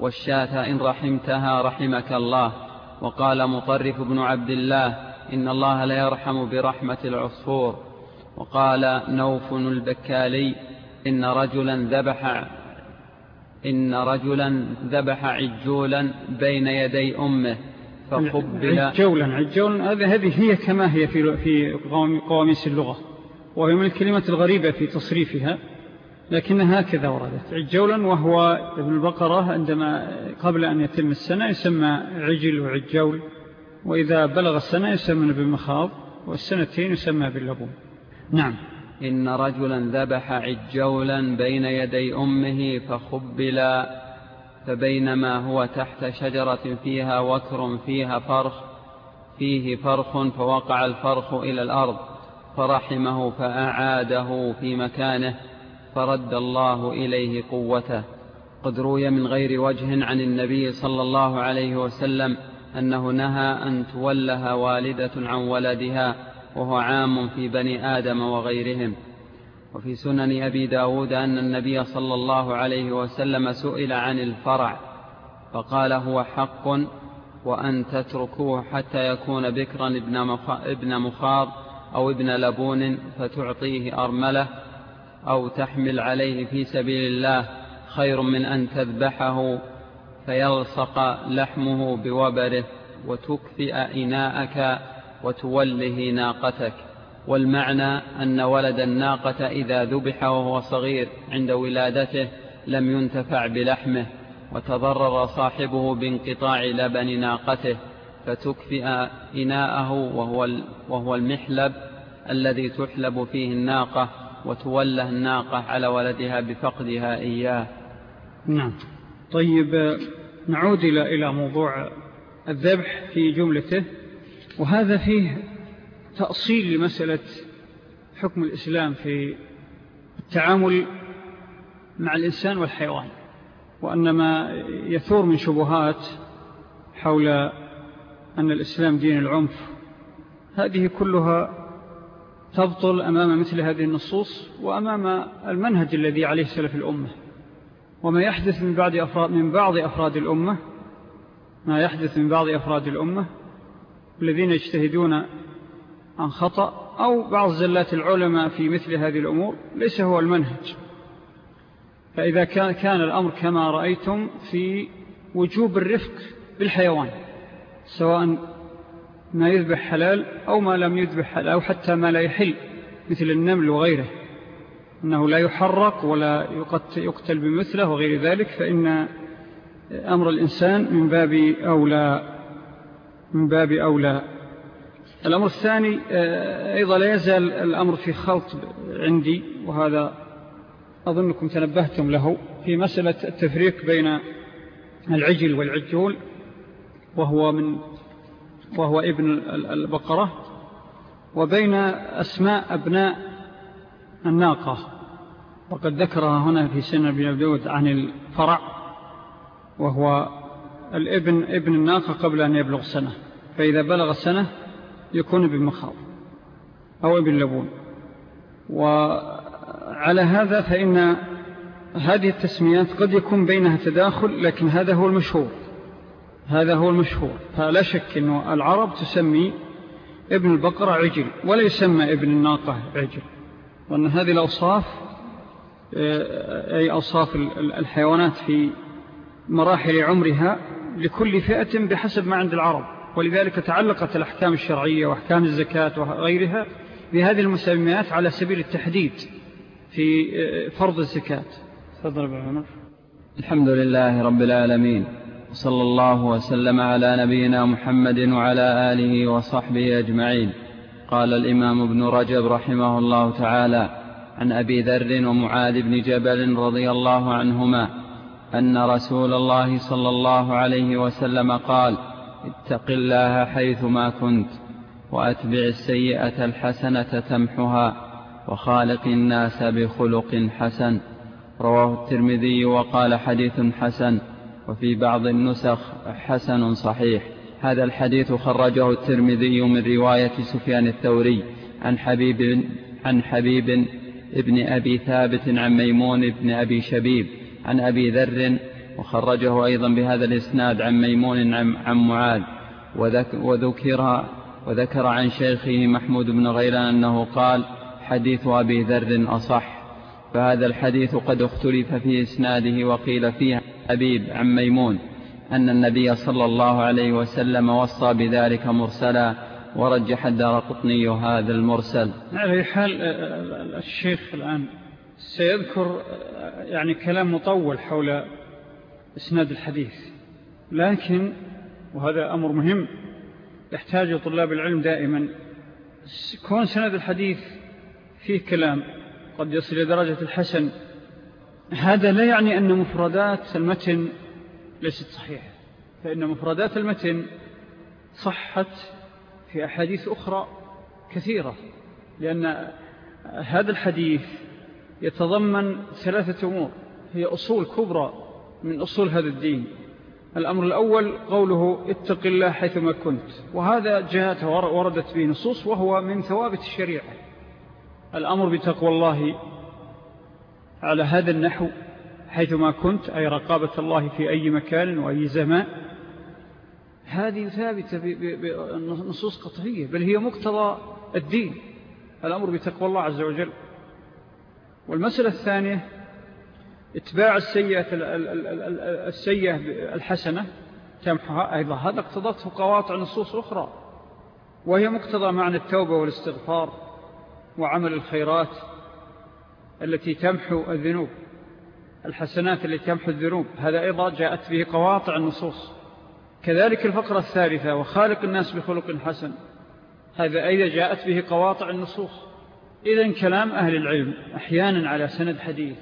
والشاة إن رحمتها رحمك الله. وقال مطرف بن عبد الله إن الله لا يرحم برحمة العصفور. وقال نوف البكالي إن رجلا ذبح إن رجلا ذبح عجولا بين يدي أمه فقبل عجولا عجولا هذه هي كما هي في في قواميس اللغة. وهي من الكلمة الغريبة في تصريفها. لكنها هكذا وردت عجولا وهو ابن البقرة عندما قبل أن يتم السنة يسمى عجل وعجول وإذا بلغ السنة يسمى بالمخاض والسنتين يسمى باللبون نعم. إن رجلا ذبح عجولا بين يدي أمه فخبلا فبينما هو تحت شجرة فيها وكر فيها فرخ فيه فرخ فوقع الفرخ إلى الأرض فرحمه فأعاده في مكانه. فرد الله إليه قوته. قد روي من غير وجه عن النبي صلى الله عليه وسلم أنه نهى أن تولها والدة عن ولدها وهو عام في بني آدم وغيرهم. وفي سنن أبي داود أن النبي صلى الله عليه وسلم سئل عن الفرع فقال هو حق وأن تتركوه حتى يكون بكرا ابن مخاض أو ابن لبون فتعطيه أرملة. أو تحمل عليه في سبيل الله خير من أن تذبحه فيلصق لحمه بوبره وتكفئ إناءك وتوله ناقتك. والمعنى أن ولد الناقة إذا ذبح وهو صغير عند ولادته لم ينتفع بلحمه وتضرر صاحبه بانقطاع لبن ناقته فتكفئ إناءه وهو, وهو المحلب الذي تحلب فيه الناقة. وتوله الناقة على ولدها بفقدها إياه. نعم. طيب نعود إلى إلى موضوع الذبح في جملته. وهذا فيه تأصيل لمسألة حكم الإسلام في التعامل مع الإنسان والحيوان وأن ما يثور من شبهات حول أن الإسلام دين العنف هذه كلها تبطل أمام مثل هذه النصوص وأمام المنهج الذي عليه سلف الأمة. وما يحدث من بعض أفراد, من بعض أفراد الأمة ما يحدث من بعض أفراد الأمة الذين يجتهدون عن خطأ أو بعض زلات العلماء في مثل هذه الأمور ليس هو المنهج. فإذا كان الأمر كما رأيتم في وجوب الرفق بالحيوان سواء ما يذبح حلال أو ما لم يذبح حلال أو حتى ما لا يحل مثل النمل وغيره. أنه لا يحرق ولا يقتل بمثله وغير ذلك فإن أمر الإنسان من باب أولى من باب أولى. الأمر الثاني آه، أيضا لا يزال الأمر في خلط عندي وهذا أظنكم تنبهتم له في مسألة التفريق بين العجل والعجول وهو من وهو ابن البقرة وبين أسماء أبناء الناقة. وقد ذكرها هنا في سنة بن عبدود عن الفرع وهو الابن ابن الناقة قبل أن يبلغ سنة. فإذا بلغ سنة يكون ابن مخاض أو ابن لبون. وعلى هذا فإن هذه التسميات قد يكون بينها تداخل لكن هذا هو المشهور. هذا هو المشهور. فلا شك أنه العرب تسمي ابن البقرة عجل ولا يسمى ابن الناقة عجل وأن هذه الأوصاف آه، أي أوصاف الحيوانات في مراحل عمرها لكل فئة بحسب ما عند العرب. ولذلك تعلقت الأحكام الشرعية وأحكام الزكاة وغيرها بهذه المسميات على سبيل التحديد في آه، فرض الزكاة. تفضل الحمد لله رب العالمين. صلى الله وسلم على نبينا محمد وعلى آله وصحبه أجمعين. قال الإمام ابن رجب رحمه الله تعالى عن أبي ذر ومعاذ بن جبل رضي الله عنهما أن رسول الله صلى الله عليه وسلم قال اتق الله حيثما كنت وأتبع السيئة الحسنة تمحها وخالق الناس بخلق حسن. رواه الترمذي وقال حديث حسن. وفي بعض النسخ حسن صحيح. هذا الحديث خرجه الترمذي من رواية سفيان الثوري عن حبيب, عن حبيب ابن أبي ثابت عن ميمون ابن أبي شبيب عن أبي ذر وخرجه أيضا بهذا الإسناد عن ميمون عن معاذ. وذكر, وذكر عن شيخه محمود بن غيلان أنه قال حديث أبي ذر أصح. فهذا الحديث قد اختلف في إسناده وقيل فيه حبيب عن ميمون أن النبي صلى الله عليه وسلم وصى بذلك مرسلا ورجح الدار قطني هذا المرسل. على حال آه، آه، الشيخ الآن سيذكر آه، يعني كلام مطول حول إسناد الحديث. لكن وهذا أمر مهم يحتاج طلاب العلم دائما. كون سند الحديث فيه كلام قد يصل إلى درجة الحسن هذا لا يعني أن مفردات المتن ليست صحيحة فإن مفردات المتن صحت في أحاديث أخرى كثيرة لأن هذا الحديث يتضمن ثلاثة أمور هي أصول كبرى من أصول هذا الدين. الأمر الأول قوله اتق الله حيثما كنت وهذا جاءت وردت به نصوص وهو من ثوابت الشريعة. الأمر بتقوى الله على هذا النحو حيثما كنت أي رقابة الله في أي مكان وأي زمان. هذه ثابتة بنصوص قطعية بل هي مقتضى الدين الأمر بتقوى الله عز وجل. والمسألة الثانية اتباع السيئة, السيئة الحسنة تمحها أيضا. هذا اقتضته قواطع نصوص أخرى وهي مقتضى معنى التوبة والاستغفار وعمل الخيرات. التي تمحو الذنوب الحسنات التي تمحو الذنوب. هذا أيضا جاءت به قواطع النصوص. كذلك الفقرة الثالثة وخالق الناس بخلق حسن. هذا أيضا جاءت به قواطع النصوص. إذن كلام أهل العلم أحيانا على سند حديث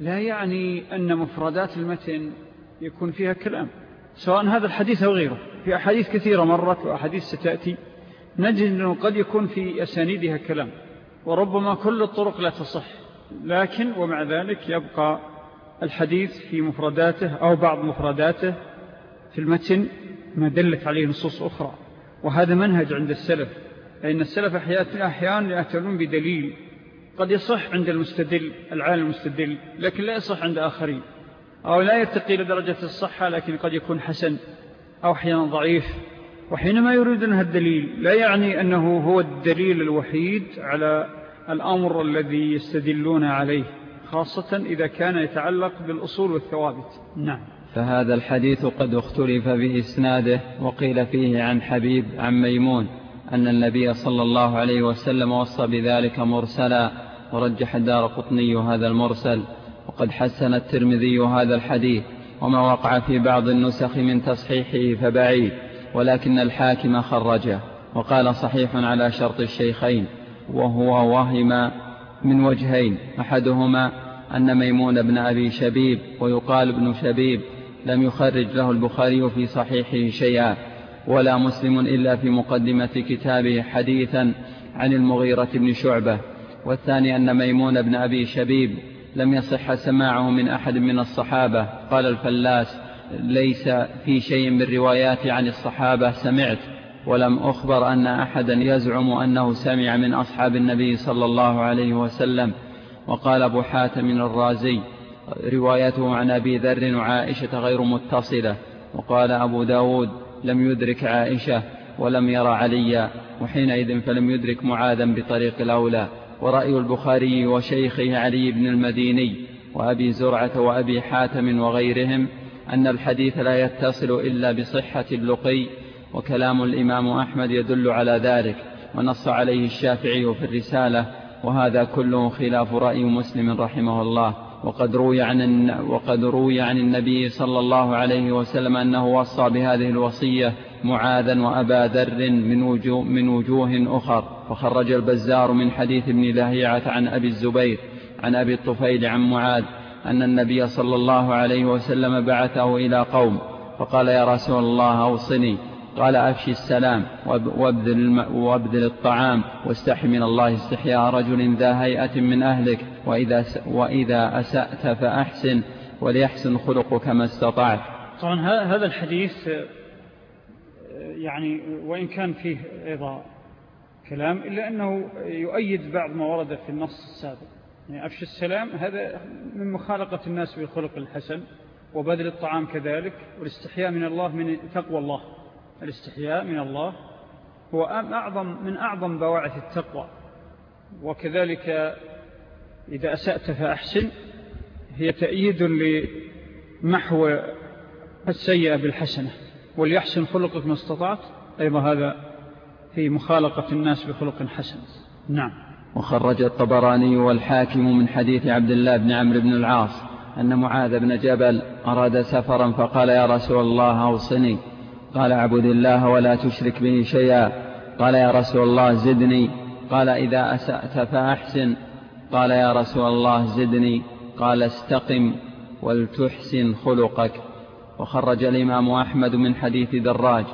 لا يعني أن مفردات المتن يكون فيها كلام سواء هذا الحديث أو غيره. في أحاديث كثيرة مرت وأحاديث ستأتي. نجد أنه قد يكون في أسانيدها كلام وربما كل الطرق لا تصح. لكن ومع ذلك يبقى الحديث في مفرداته أو بعض مفرداته في المتن ما دلت عليه نصوص أخرى. وهذا منهج عند السلف لأن السلف أحيانا يأتلون بدليل قد يصح عند المستدل العالم المستدل لكن لا يصح عند آخرين. أو لا يتقي لدرجة الصحة لكن قد يكون حسن أو أحيانا ضعيف. وحينما يريدونها الدليل لا يعني أنه هو الدليل الوحيد على الأمر الذي يستدلون عليه خاصة إذا كان يتعلق بالأصول والثوابت. نعم. فهذا الحديث قد اختلف بإسناده وقيل فيه عن حبيب عن ميمون أن النبي صلى الله عليه وسلم وصى بذلك مرسلا ورجح الدار قطني هذا المرسل وقد حسن الترمذي هذا الحديث وما وقع في بعض النسخ من تصحيحه فبعيد ولكن الحاكم خرجه وقال صحيح على شرط الشيخين. وهو وهم من وجهين. أحدهما أن ميمون بن أبي شبيب ويقال ابن شبيب لم يخرج له البخاري في صحيحه شيئا ولا مسلم إلا في مقدمة كتابه حديثا عن المغيرة بن شعبة. والثاني أن ميمون بن أبي شبيب لم يصح سماعه من أحد من الصحابة. قال الفلاس ليس في شيء من عن الصحابة سمعت. ولم أخبر أن أحدا يزعم أنه سمع من أصحاب النبي صلى الله عليه وسلم وقال أبو حاتم الرازي روايته عن أبي ذر وعائشة غير متصلة وقال أبو داود لم يدرك عائشة ولم يرى عليا وحينئذ فلم يدرك معاذا بطريق الأولى ورأي البخاري وشيخه علي بن المديني وأبي زرعة وأبي حاتم وغيرهم أن الحديث لا يتصل إلا بصحة اللقي وكلام الإمام أحمد يدل على ذلك ونص عليه الشافعي في الرسالة وهذا كله خلاف رأي مسلم رحمه الله. وقد روي عن وقد روي عن النبي صلى الله عليه وسلم أنه وصى بهذه الوصية معاذا وأبا ذر من وجوه, من وجوه أخر. وخرج البزار من حديث ابن لهيعة عن أبي الزبير عن أبي الطفيل عن معاذ أن النبي صلى الله عليه وسلم بعثه إلى قوم فقال يا رسول الله أوصني. قال أفشي السلام وابذل, وابذل الطعام واستحي من الله استحياء رجل ذا هيئة من أهلك وإذا, وإذا أسأت فأحسن وليحسن خلقك ما استطعت. طبعا هذا الحديث يعني وإن كان فيه أيضا كلام إلا أنه يؤيد بعض ما ورد في النص السابق. يعني أفشي السلام هذا من مخالقة الناس بالخلق الحسن وبذل الطعام كذلك والاستحياء من الله من تقوى الله. الاستحياء من الله هو أعظم من أعظم بواعث التقوى. وكذلك إذا أسأت فأحسن هي تأييد لمحو السيئة بالحسنة وليحسن خلقك ما استطعت. أيضا هذا في مخالقة الناس بخلق حسن. نعم. وخرج الطبراني والحاكم من حديث عبد الله بن عمرو بن العاص أن معاذ بن جبل أراد سفرا فقال يا رسول الله أوصني. قال اعبد الله ولا تشرك به شيئا. قال يا رسول الله زدني. قال إذا أسأت فأحسن. قال يا رسول الله زدني. قال استقم ولتحسن خلقك. وخرج الإمام أحمد من حديث دراج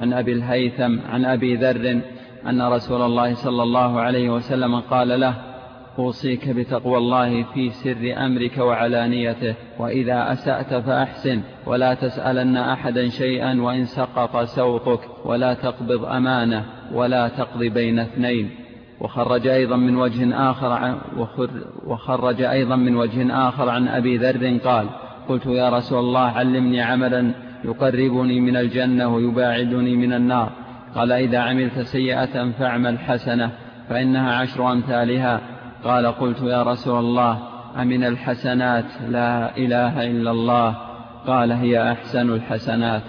عن أبي الهيثم عن أبي ذر أن رسول الله صلى الله عليه وسلم قال له أوصيك بتقوى الله في سر أمرك وعلانيته وإذا أسأت فأحسن ولا تسألن أحدا شيئا وإن سقط سوطك ولا تقبض أمانة ولا تقضي بين اثنين. وخرج أيضا من وجه آخر عن وخرج أيضا من وجه آخر عن أبي ذر قال قلت يا رسول الله علمني عملا يقربني من الجنة ويباعدني من النار. قال إذا عملت سيئة فاعمل حسنة فإنها عشر أمثالها. قال قلت يا رسول الله أمن الحسنات؟ لا إله إلا الله. قال هي أحسن الحسنات.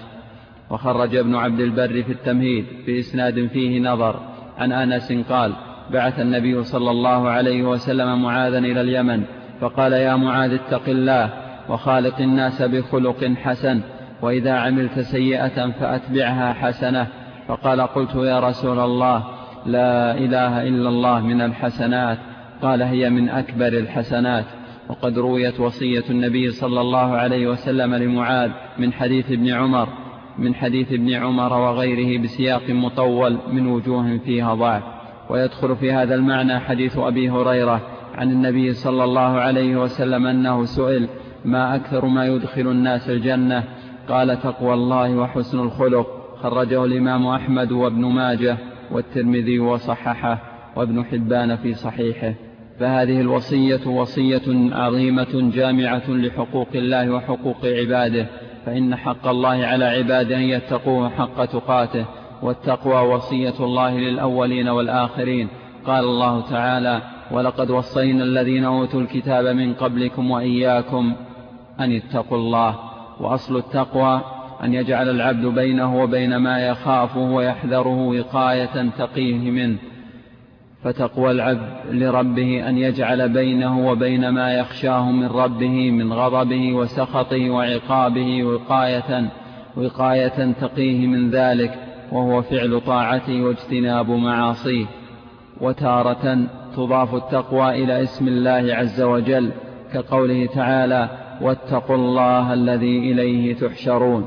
وخرج ابن عبد البر في التمهيد بإسناد فيه نظر. عن أنس قال بعث النبي صلى الله عليه وسلم معاذا إلى اليمن فقال يا معاذ اتق الله وخالق الناس بخلق حسن وإذا عملت سيئة فأتبعها حسنة. فقال قلت يا رسول الله لا إله إلا الله من الحسنات. قال هي من أكبر الحسنات. وقد رويت وصية النبي صلى الله عليه وسلم لمعاذ من حديث ابن عمر من حديث ابن عمر وغيره بسياق مطول من وجوه فيها ضعف. ويدخل في هذا المعنى حديث أبي هريرة عن النبي صلى الله عليه وسلم أنه سئل ما أكثر ما يدخل الناس الجنة؟ قال تقوى الله وحسن الخلق. خرجه الإمام أحمد وابن ماجه والترمذي وصححه وابن حبان في صحيحه. فهذه الوصية وصية عظيمة جامعة لحقوق الله وحقوق عباده فإن حق الله على عباده أن يتقوه حق تقاته والتقوى وصية الله للأولين والآخرين. قال الله تعالى ولقد وصينا الذين أوتوا الكتاب من قبلكم وإياكم أن اتقوا الله وأصل التقوى أن يجعل العبد بينه وبين ما يخافه ويحذره وقاية تقيه منه. فتقوى العبد لربه أن يجعل بينه وبين ما يخشاه من ربه من غضبه وسخطه وعقابه وقاية وقاية تقيه من ذلك وهو فعل طاعته واجتناب معاصيه. وتارة تضاف التقوى إلى اسم الله عز وجل كقوله تعالى واتقوا الله الذي إليه تحشرون.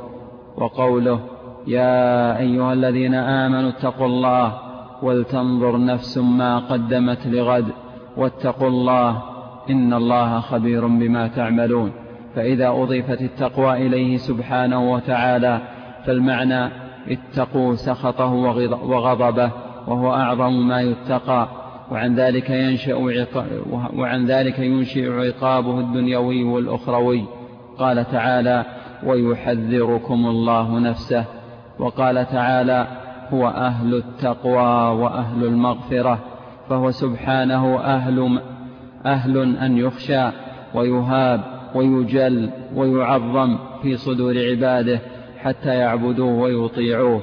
وقوله يا أيها الذين آمنوا اتقوا الله ولتنظر نفس ما قدمت لغد واتقوا الله إن الله خبير بما تعملون. فإذا أضيفت التقوى إليه سبحانه وتعالى فالمعنى اتقوا سخطه وغضبه وهو أعظم ما يتقى. وعن ذلك ينشأ وعن ذلك ينشئ عقابه الدنيوي والأخروي. قال تعالى ويحذركم الله نفسه. وقال تعالى هو أهل التقوى وأهل المغفرة فهو سبحانه أهل, أهل أن يخشى ويهاب ويجل ويعظم في صدور عباده حتى يعبدوه ويطيعوه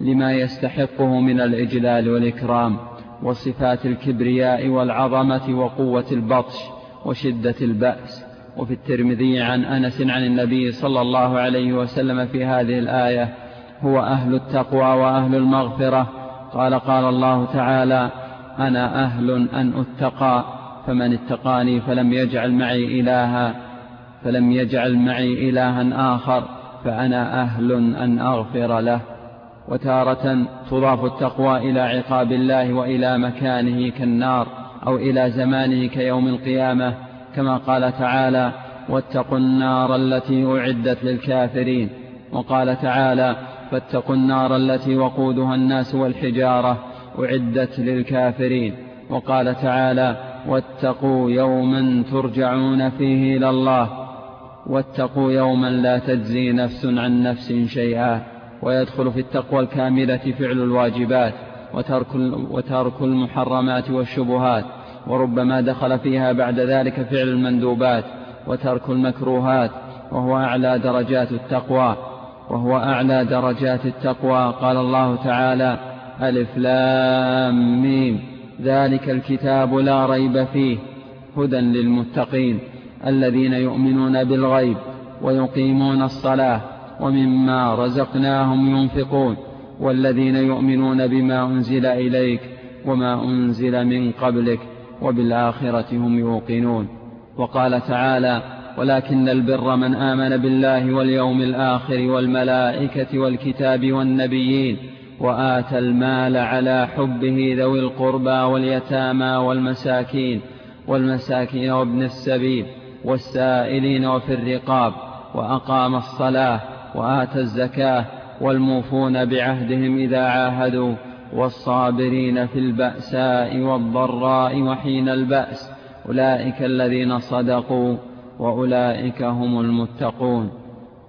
لما يستحقه من الإجلال والإكرام وصفات الكبرياء والعظمة وقوة البطش وشدة البأس. وفي الترمذي عن أنس عن النبي صلى الله عليه وسلم في هذه الآية هو أهل التقوى وأهل المغفرة. قال قال الله تعالى أنا أهل أن أتقى فمن اتقاني فلم يجعل معي إلها فلم يجعل معي إلها آخر فأنا أهل أن أغفر له. وتارة تضاف التقوى إلى عقاب الله وإلى مكانه كالنار أو إلى زمانه كيوم القيامة كما قال تعالى واتقوا النار التي أعدت للكافرين. وقال تعالى فاتقوا النار التي وقودها الناس والحجارة أعدت للكافرين. وقال تعالى واتقوا يوما ترجعون فيه إلى الله. واتقوا يوما لا تجزي نفس عن نفس شيئا. ويدخل في التقوى الكاملة فعل الواجبات وترك, وترك المحرمات والشبهات. وربما دخل فيها بعد ذلك فعل المندوبات وترك المكروهات. وهو أعلى درجات التقوى. وهو أعلى درجات التقوى. قال الله تعالى ألف لام ميم. ذلك الكتاب لا ريب فيه. هدى للمتقين. الذين يؤمنون بالغيب ويقيمون الصلاة ومما رزقناهم ينفقون. والذين يؤمنون بما أنزل إليك وما أنزل من قبلك وبالآخرة هم يوقنون. وقال تعالى ولكن البر من آمن بالله واليوم الآخر والملائكة والكتاب والنبيين وآتى المال على حبه ذوي القربى واليتامى والمساكين والمساكين وابن السبيل والسائلين وفي الرقاب وأقام الصلاة وآتى الزكاة والموفون بعهدهم إذا عاهدوا والصابرين في البأساء والضراء وحين البأس أولئك الذين صدقوا وأولئك هم المتقون.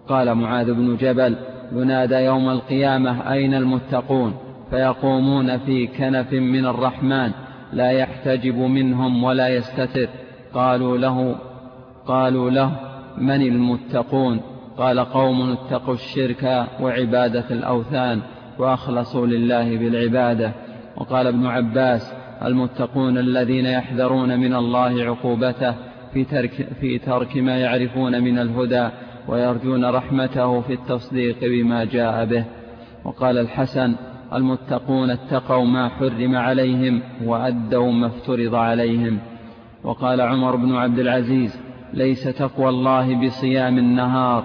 قال معاذ بن جبل ينادى يوم القيامة أين المتقون؟ فيقومون في كنف من الرحمن لا يحتجب منهم ولا يستتر. قالوا له قالوا له من المتقون؟ قال قوم اتقوا الشرك وعبادة الأوثان وأخلصوا لله بالعبادة. وقال ابن عباس المتقون الذين يحذرون من الله عقوبته. في ترك, في ترك ما يعرفون من الهدى ويرجون رحمته في التصديق بما جاء به. وقال الحسن المتقون اتقوا ما حرم عليهم وأدوا ما افترض عليهم. وقال عمر بن عبد العزيز ليس تقوى الله بصيام النهار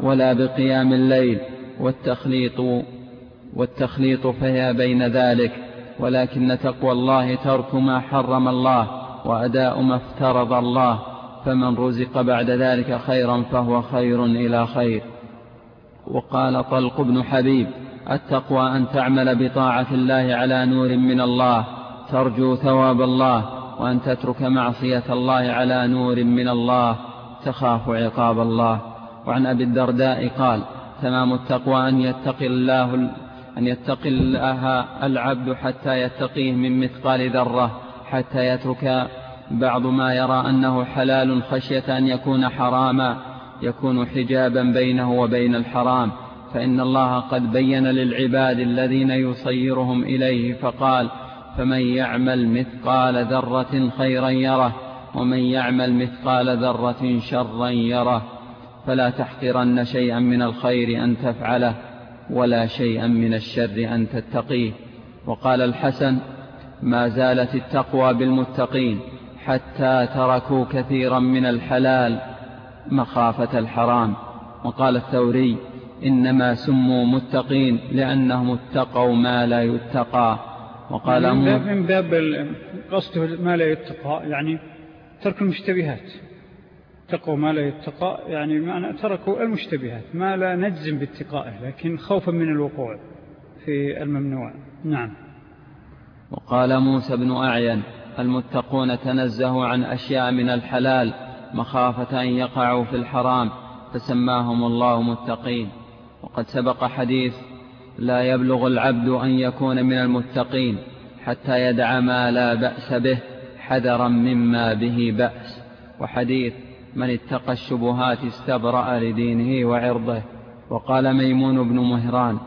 ولا بقيام الليل والتخليط والتخليط فهي بين ذلك ولكن تقوى الله ترك ما حرم الله وأداء ما افترض الله. فمن رزق بعد ذلك خيرا فهو خير إلى خير. وقال طلق بن حبيب التقوى أن تعمل بطاعة الله على نور من الله ترجو ثواب الله وأن تترك معصية الله على نور من الله تخاف عقاب الله. وعن أبي الدرداء قال تمام التقوى أن يتقي الله أن يتقي الله العبد حتى يتقيه من مثقال ذرة حتى يترك بعض ما يرى أنه حلال خشية أن يكون حراما يكون حجابا بينه وبين الحرام. فإن الله قد بين للعباد الذين يصيرهم إليه فقال فمن يعمل مثقال ذرة خيرا يره ومن يعمل مثقال ذرة شرا يره. فلا تحقرن شيئا من الخير أن تفعله ولا شيئا من الشر أن تتقيه. وقال الحسن ما زالت التقوى بالمتقين. حتى تركوا كثيرا من الحلال مخافة الحرام. وقال الثوري إنما سموا متقين لأنهم اتقوا ما لا يتقى. وقال من باب, من باب قصده ما لا يتقى يعني ترك المشتبهات. اتقوا ما لا يتقى يعني معنى تركوا المشتبهات ما لا نجزم باتقائه لكن خوفا من الوقوع في الممنوع. نعم. وقال موسى بن أعين المتقون تنزهوا عن أشياء من الحلال مخافة أن يقعوا في الحرام فسماهم الله متقين. وقد سبق حديث لا يبلغ العبد أن يكون من المتقين حتى يدع ما لا بأس به حذرا مما به بأس. وحديث من اتقى الشبهات استبرأ لدينه وعرضه. وقال ميمون بن مهران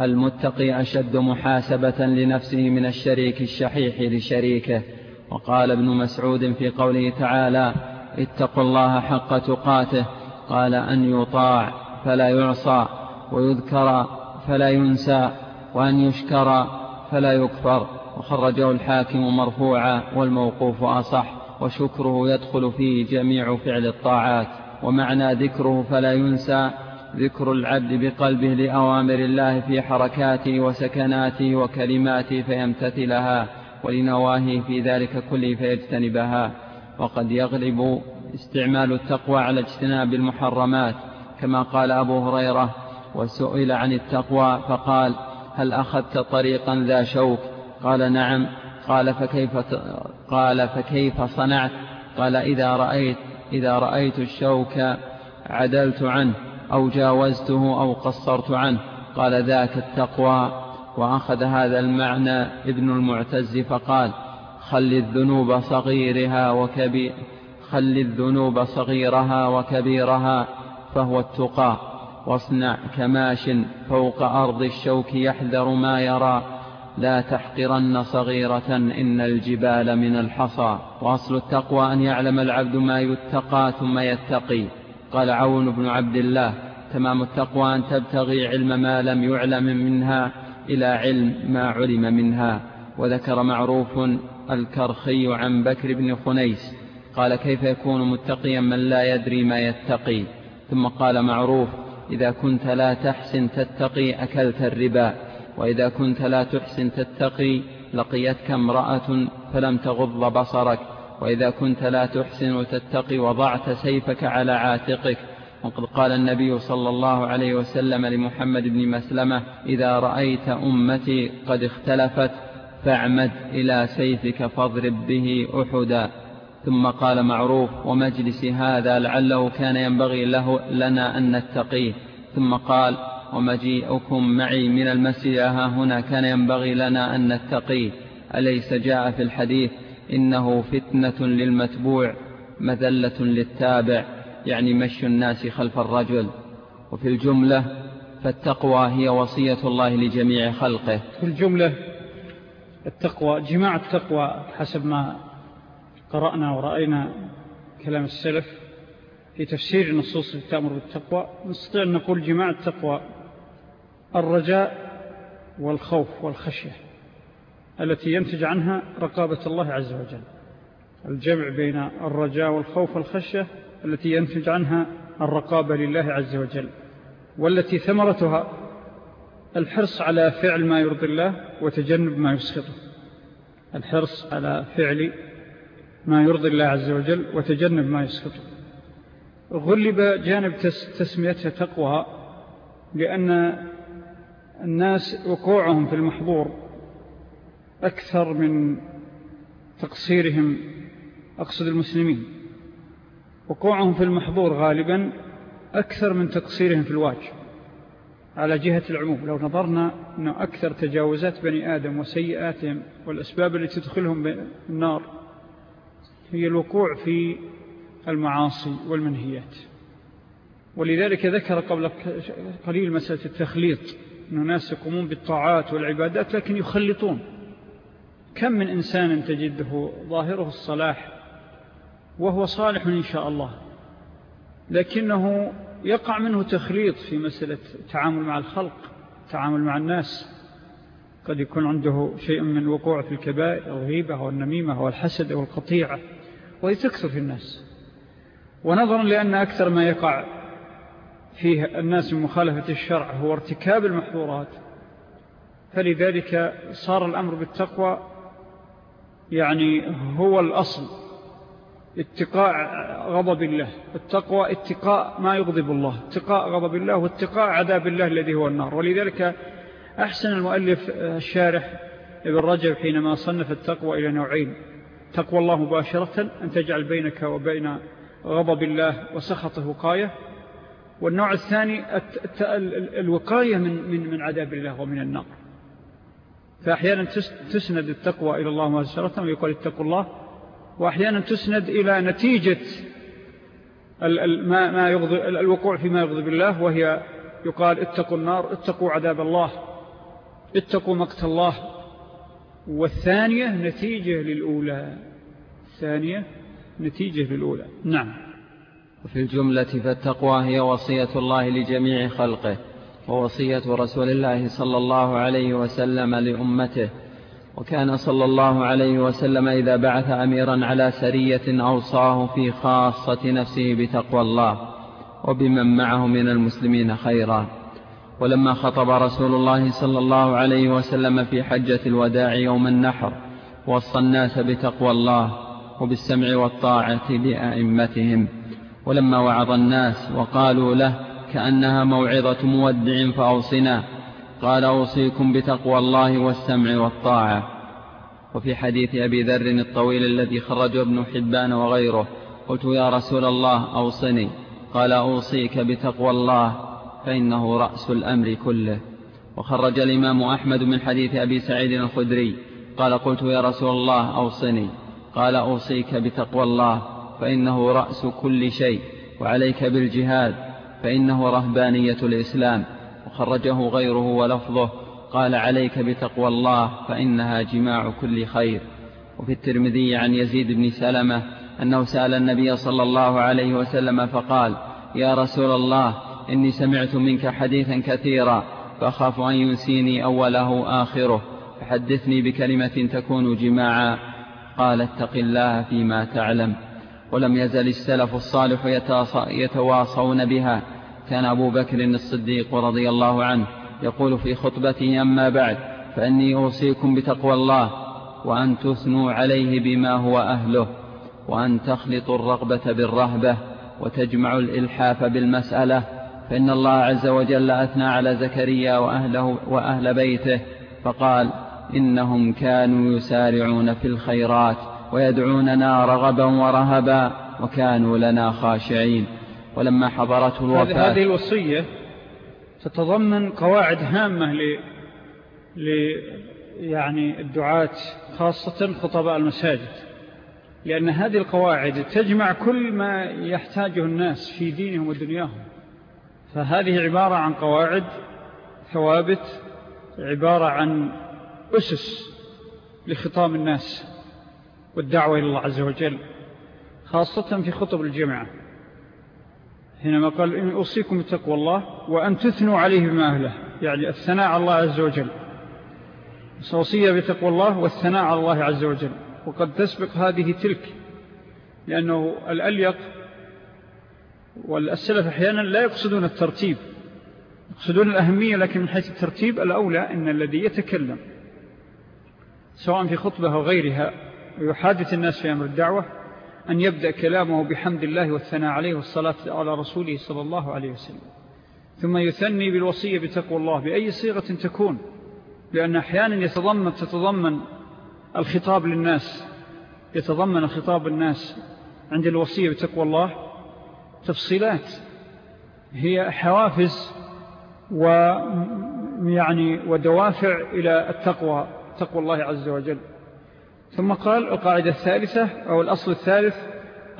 المتقي أشد محاسبة لنفسه من الشريك الشحيح لشريكه. وقال ابن مسعود في قوله تعالى اتقوا الله حق تقاته. قال أن يطاع فلا يعصى ويذكر فلا ينسى وأن يشكر فلا يكفر. وخرجه الحاكم مرفوعا والموقوف أصح. وشكره يدخل فيه جميع فعل الطاعات. ومعنى ذكره فلا ينسى ذكر العبد بقلبه لأوامر الله في حركاته وسكناته وكلماته فيمتثلها. ولنواهيه في ذلك كله فيجتنبها. وقد يغلب استعمال التقوى على اجتناب المحرمات كما قال أبو هريرة وسئل عن التقوى فقال هل أخذت طريقا ذا شوك؟ قال نعم. قال فكيف, قال فكيف صنعت؟ قال إذا رأيت, إذا رأيت الشوك عدلت عنه أو جاوزته أو قصرت عنه. قال ذاك التقوى. وأخذ هذا المعنى ابن المعتز فقال خل الذنوب صغيرها وكبير خل الذنوب صغيرها وكبيرها فهو التقى واصنع كماش فوق أرض الشوك يحذر ما يرى لا تحقرن صغيرة إن الجبال من الحصى. وأصل التقوى أن يعلم العبد ما يتقى ثم يتقي. قال عون بن عبد الله تمام التقوى أن تبتغي علم ما لم يعلم منها إلى علم ما علم منها وذكر معروف الكرخي عن بكر بن خنيس قال كيف يكون متقيا من لا يدري ما يتقي؟ ثم قال معروف إذا كنت لا تحسن تتقي أكلت الربا وإذا كنت لا تحسن تتقي لقيتك امرأة فلم تغض بصرك وإذا كنت لا تحسن تتقي وضعت سيفك على عاتقك. وقد قال النبي صلى الله عليه وسلم لمحمد بن مسلمة إذا رأيت أمتي قد اختلفت فاعمد إلى سيفك فاضرب به أحدا. ثم قال معروف ومجلس هذا لعله كان ينبغي له لنا أن نتقيه. ثم قال ومجيئكم معي من المسجد ها هنا كان ينبغي لنا أن نتقيه. أليس جاء في الحديث إنه فتنة للمتبوع مذلة للتابع. يعني مشي الناس خلف الرجل. وفي الجملة فالتقوى هي وصية الله لجميع خلقه. في الجملة التقوى جماع التقوى حسب ما قرأنا ورأينا كلام السلف في تفسير النصوص التي تأمر بالتقوى. نستطيع أن نقول جماع التقوى الرجاء والخوف والخشية التي ينتج عنها رقابة الله عز وجل. الجمع بين الرجاء والخوف والخشية التي ينتج عنها الرقابة لله عز وجل والتي ثمرتها الحرص على فعل ما يرضي الله وتجنب ما يسخطه. الحرص على فعل ما يرضي الله عز وجل وتجنب ما يسخطه. غلب جانب تسميتها تقوى لأن الناس وقوعهم في المحظور أكثر من تقصيرهم أقصد المسلمين. وقوعهم في المحظور غالبا أكثر من تقصيرهم في الواجب على جهة العموم. لو نظرنا أن أكثر تجاوزات بني آدم وسيئاتهم والأسباب التي تدخلهم النار هي الوقوع في المعاصي والمنهيات. ولذلك ذكر قبل قليل مسألة التخليط أن الناس يقومون بالطاعات والعبادات لكن يخلطون. كم من إنسان تجده ظاهره الصلاح وهو صالح إن شاء الله. لكنه يقع منه تخليط في مسألة التعامل مع الخلق التعامل مع الناس. قد يكون عنده شيء من وقوع في الكبائر أو الغيبة أو النميمة أو الحسد أو القطيعة وهي تكثر في الناس. ونظرا لأن أكثر ما يقع فيه الناس من مخالفة الشرع هو ارتكاب المحظورات. فلذلك صار الأمر بالتقوى يعني هو الأصل. اتقاء غضب الله. التقوى اتقاء ما يغضب الله. اتقاء غضب الله واتقاء عذاب الله الذي هو النار. ولذلك أحسن المؤلف الشارح ابن رجب حينما صنف التقوى إلى نوعين. تقوى الله مباشرة أن تجعل بينك وبين غضب الله وسخطه وقاية والنوع الثاني الوقاية من, من, من عذاب الله ومن النار. فأحيانا تسند التقوى إلى الله مباشرة ويقول اتقوا الله وأحيانا تسند إلى نتيجة ما يغضب الوقوع فيما يغضب الله وهي يقال اتقوا النار اتقوا عذاب الله اتقوا مقت الله. والثانية نتيجة للأولى. الثانية نتيجة للأولى. نعم. وفي الجملة فالتقوى هي وصية الله لجميع خلقه ووصية رسول الله صلى الله عليه وسلم لأمته. وكان صلى الله عليه وسلم إذا بعث أميرا على سرية أوصاه في خاصة نفسه بتقوى الله وبمن معه من المسلمين خيرا. ولما خطب رسول الله صلى الله عليه وسلم في حجة الوداع يوم النحر وصى الناس بتقوى الله وبالسمع والطاعة لأئمتهم. ولما وعظ الناس وقالوا له كأنها موعظة مودع فأوصنا. قال أوصيكم بتقوى الله والسمع والطاعة. وفي حديث أبي ذر الطويل الذي خرجه ابن حبان وغيره قلت يا رسول الله أوصني. قال أوصيك بتقوى الله فإنه رأس الأمر كله. وخرج الإمام أحمد من حديث أبي سعيد الخدري قال قلت يا رسول الله أوصني. قال أوصيك بتقوى الله فإنه رأس كل شيء وعليك بالجهاد فإنه رهبانية الإسلام. وخرجه غيره ولفظه. قال عليك بتقوى الله فإنها جماع كل خير. وفي الترمذي عن يزيد بن سلمة أنه سأل النبي صلى الله عليه وسلم فقال يا رسول الله إني سمعت منك حديثا كثيرا فأخاف أن ينسيني أوله آخره فحدثني بكلمة تكون جماعا. قال اتق الله فيما تعلم. ولم يزل السلف الصالح يتواصون بها. كان أبو بكر الصديق رضي الله عنه يقول في خطبته أما بعد فأني أوصيكم بتقوى الله وأن تثنوا عليه بما هو أهله وأن تخلطوا الرغبة بالرهبة وتجمعوا الإلحاف بالمسألة فإن الله عز وجل أثنى على زكريا وأهله وأهل بيته فقال إنهم كانوا يسارعون في الخيرات ويدعوننا رغبا ورهبا وكانوا لنا خاشعين. ولما حضرته الوفاة. هذه الوصية تتضمن قواعد هامة ل... ل... يعني الدعاة خاصة خطباء المساجد. لأن هذه القواعد تجمع كل ما يحتاجه الناس في دينهم ودنياهم. فهذه عبارة عن قواعد ثوابت عبارة عن أسس لخطام الناس والدعوة إلى الله عز وجل خاصة في خطب الجمعة. حينما قال إن أوصيكم بتقوى الله وأن تثنوا عليه بما أهله يعني الثناء على الله عز وجل. وصية بتقوى الله والثناء على الله عز وجل. وقد تسبق هذه تلك لأنه الأليق والسلف أحيانا لا يقصدون الترتيب يقصدون الأهمية لكن من حيث الترتيب الأولى أن الذي يتكلم سواء في خطبة أو غيرها ويحادث الناس في أمر الدعوة أن يبدأ كلامه بحمد الله والثناء عليه والصلاة على رسوله صلى الله عليه وسلم. ثم يثني بالوصية بتقوى الله بأي صيغة تكون. لأن أحيانا يتضمن تتضمن الخطاب للناس يتضمن خطاب الناس عند الوصية بتقوى الله تفصيلات. هي حوافز ويعني ودوافع إلى التقوى تقوى الله عز وجل. ثم قال القاعدة الثالثة أو الأصل الثالث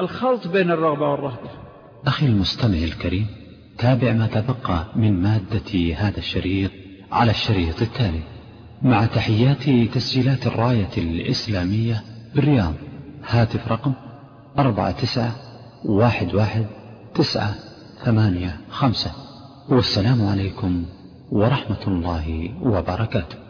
الخلط بين الرغبة والرهبة. أخي المستمع الكريم تابع ما تبقى من مادة هذا الشريط على الشريط التالي. مع تحيات تسجيلات الراية الإسلامية بالرياض هاتف رقم أربعة تسعة واحد واحد تسعة ثمانية خمسة. والسلام عليكم ورحمة الله وبركاته.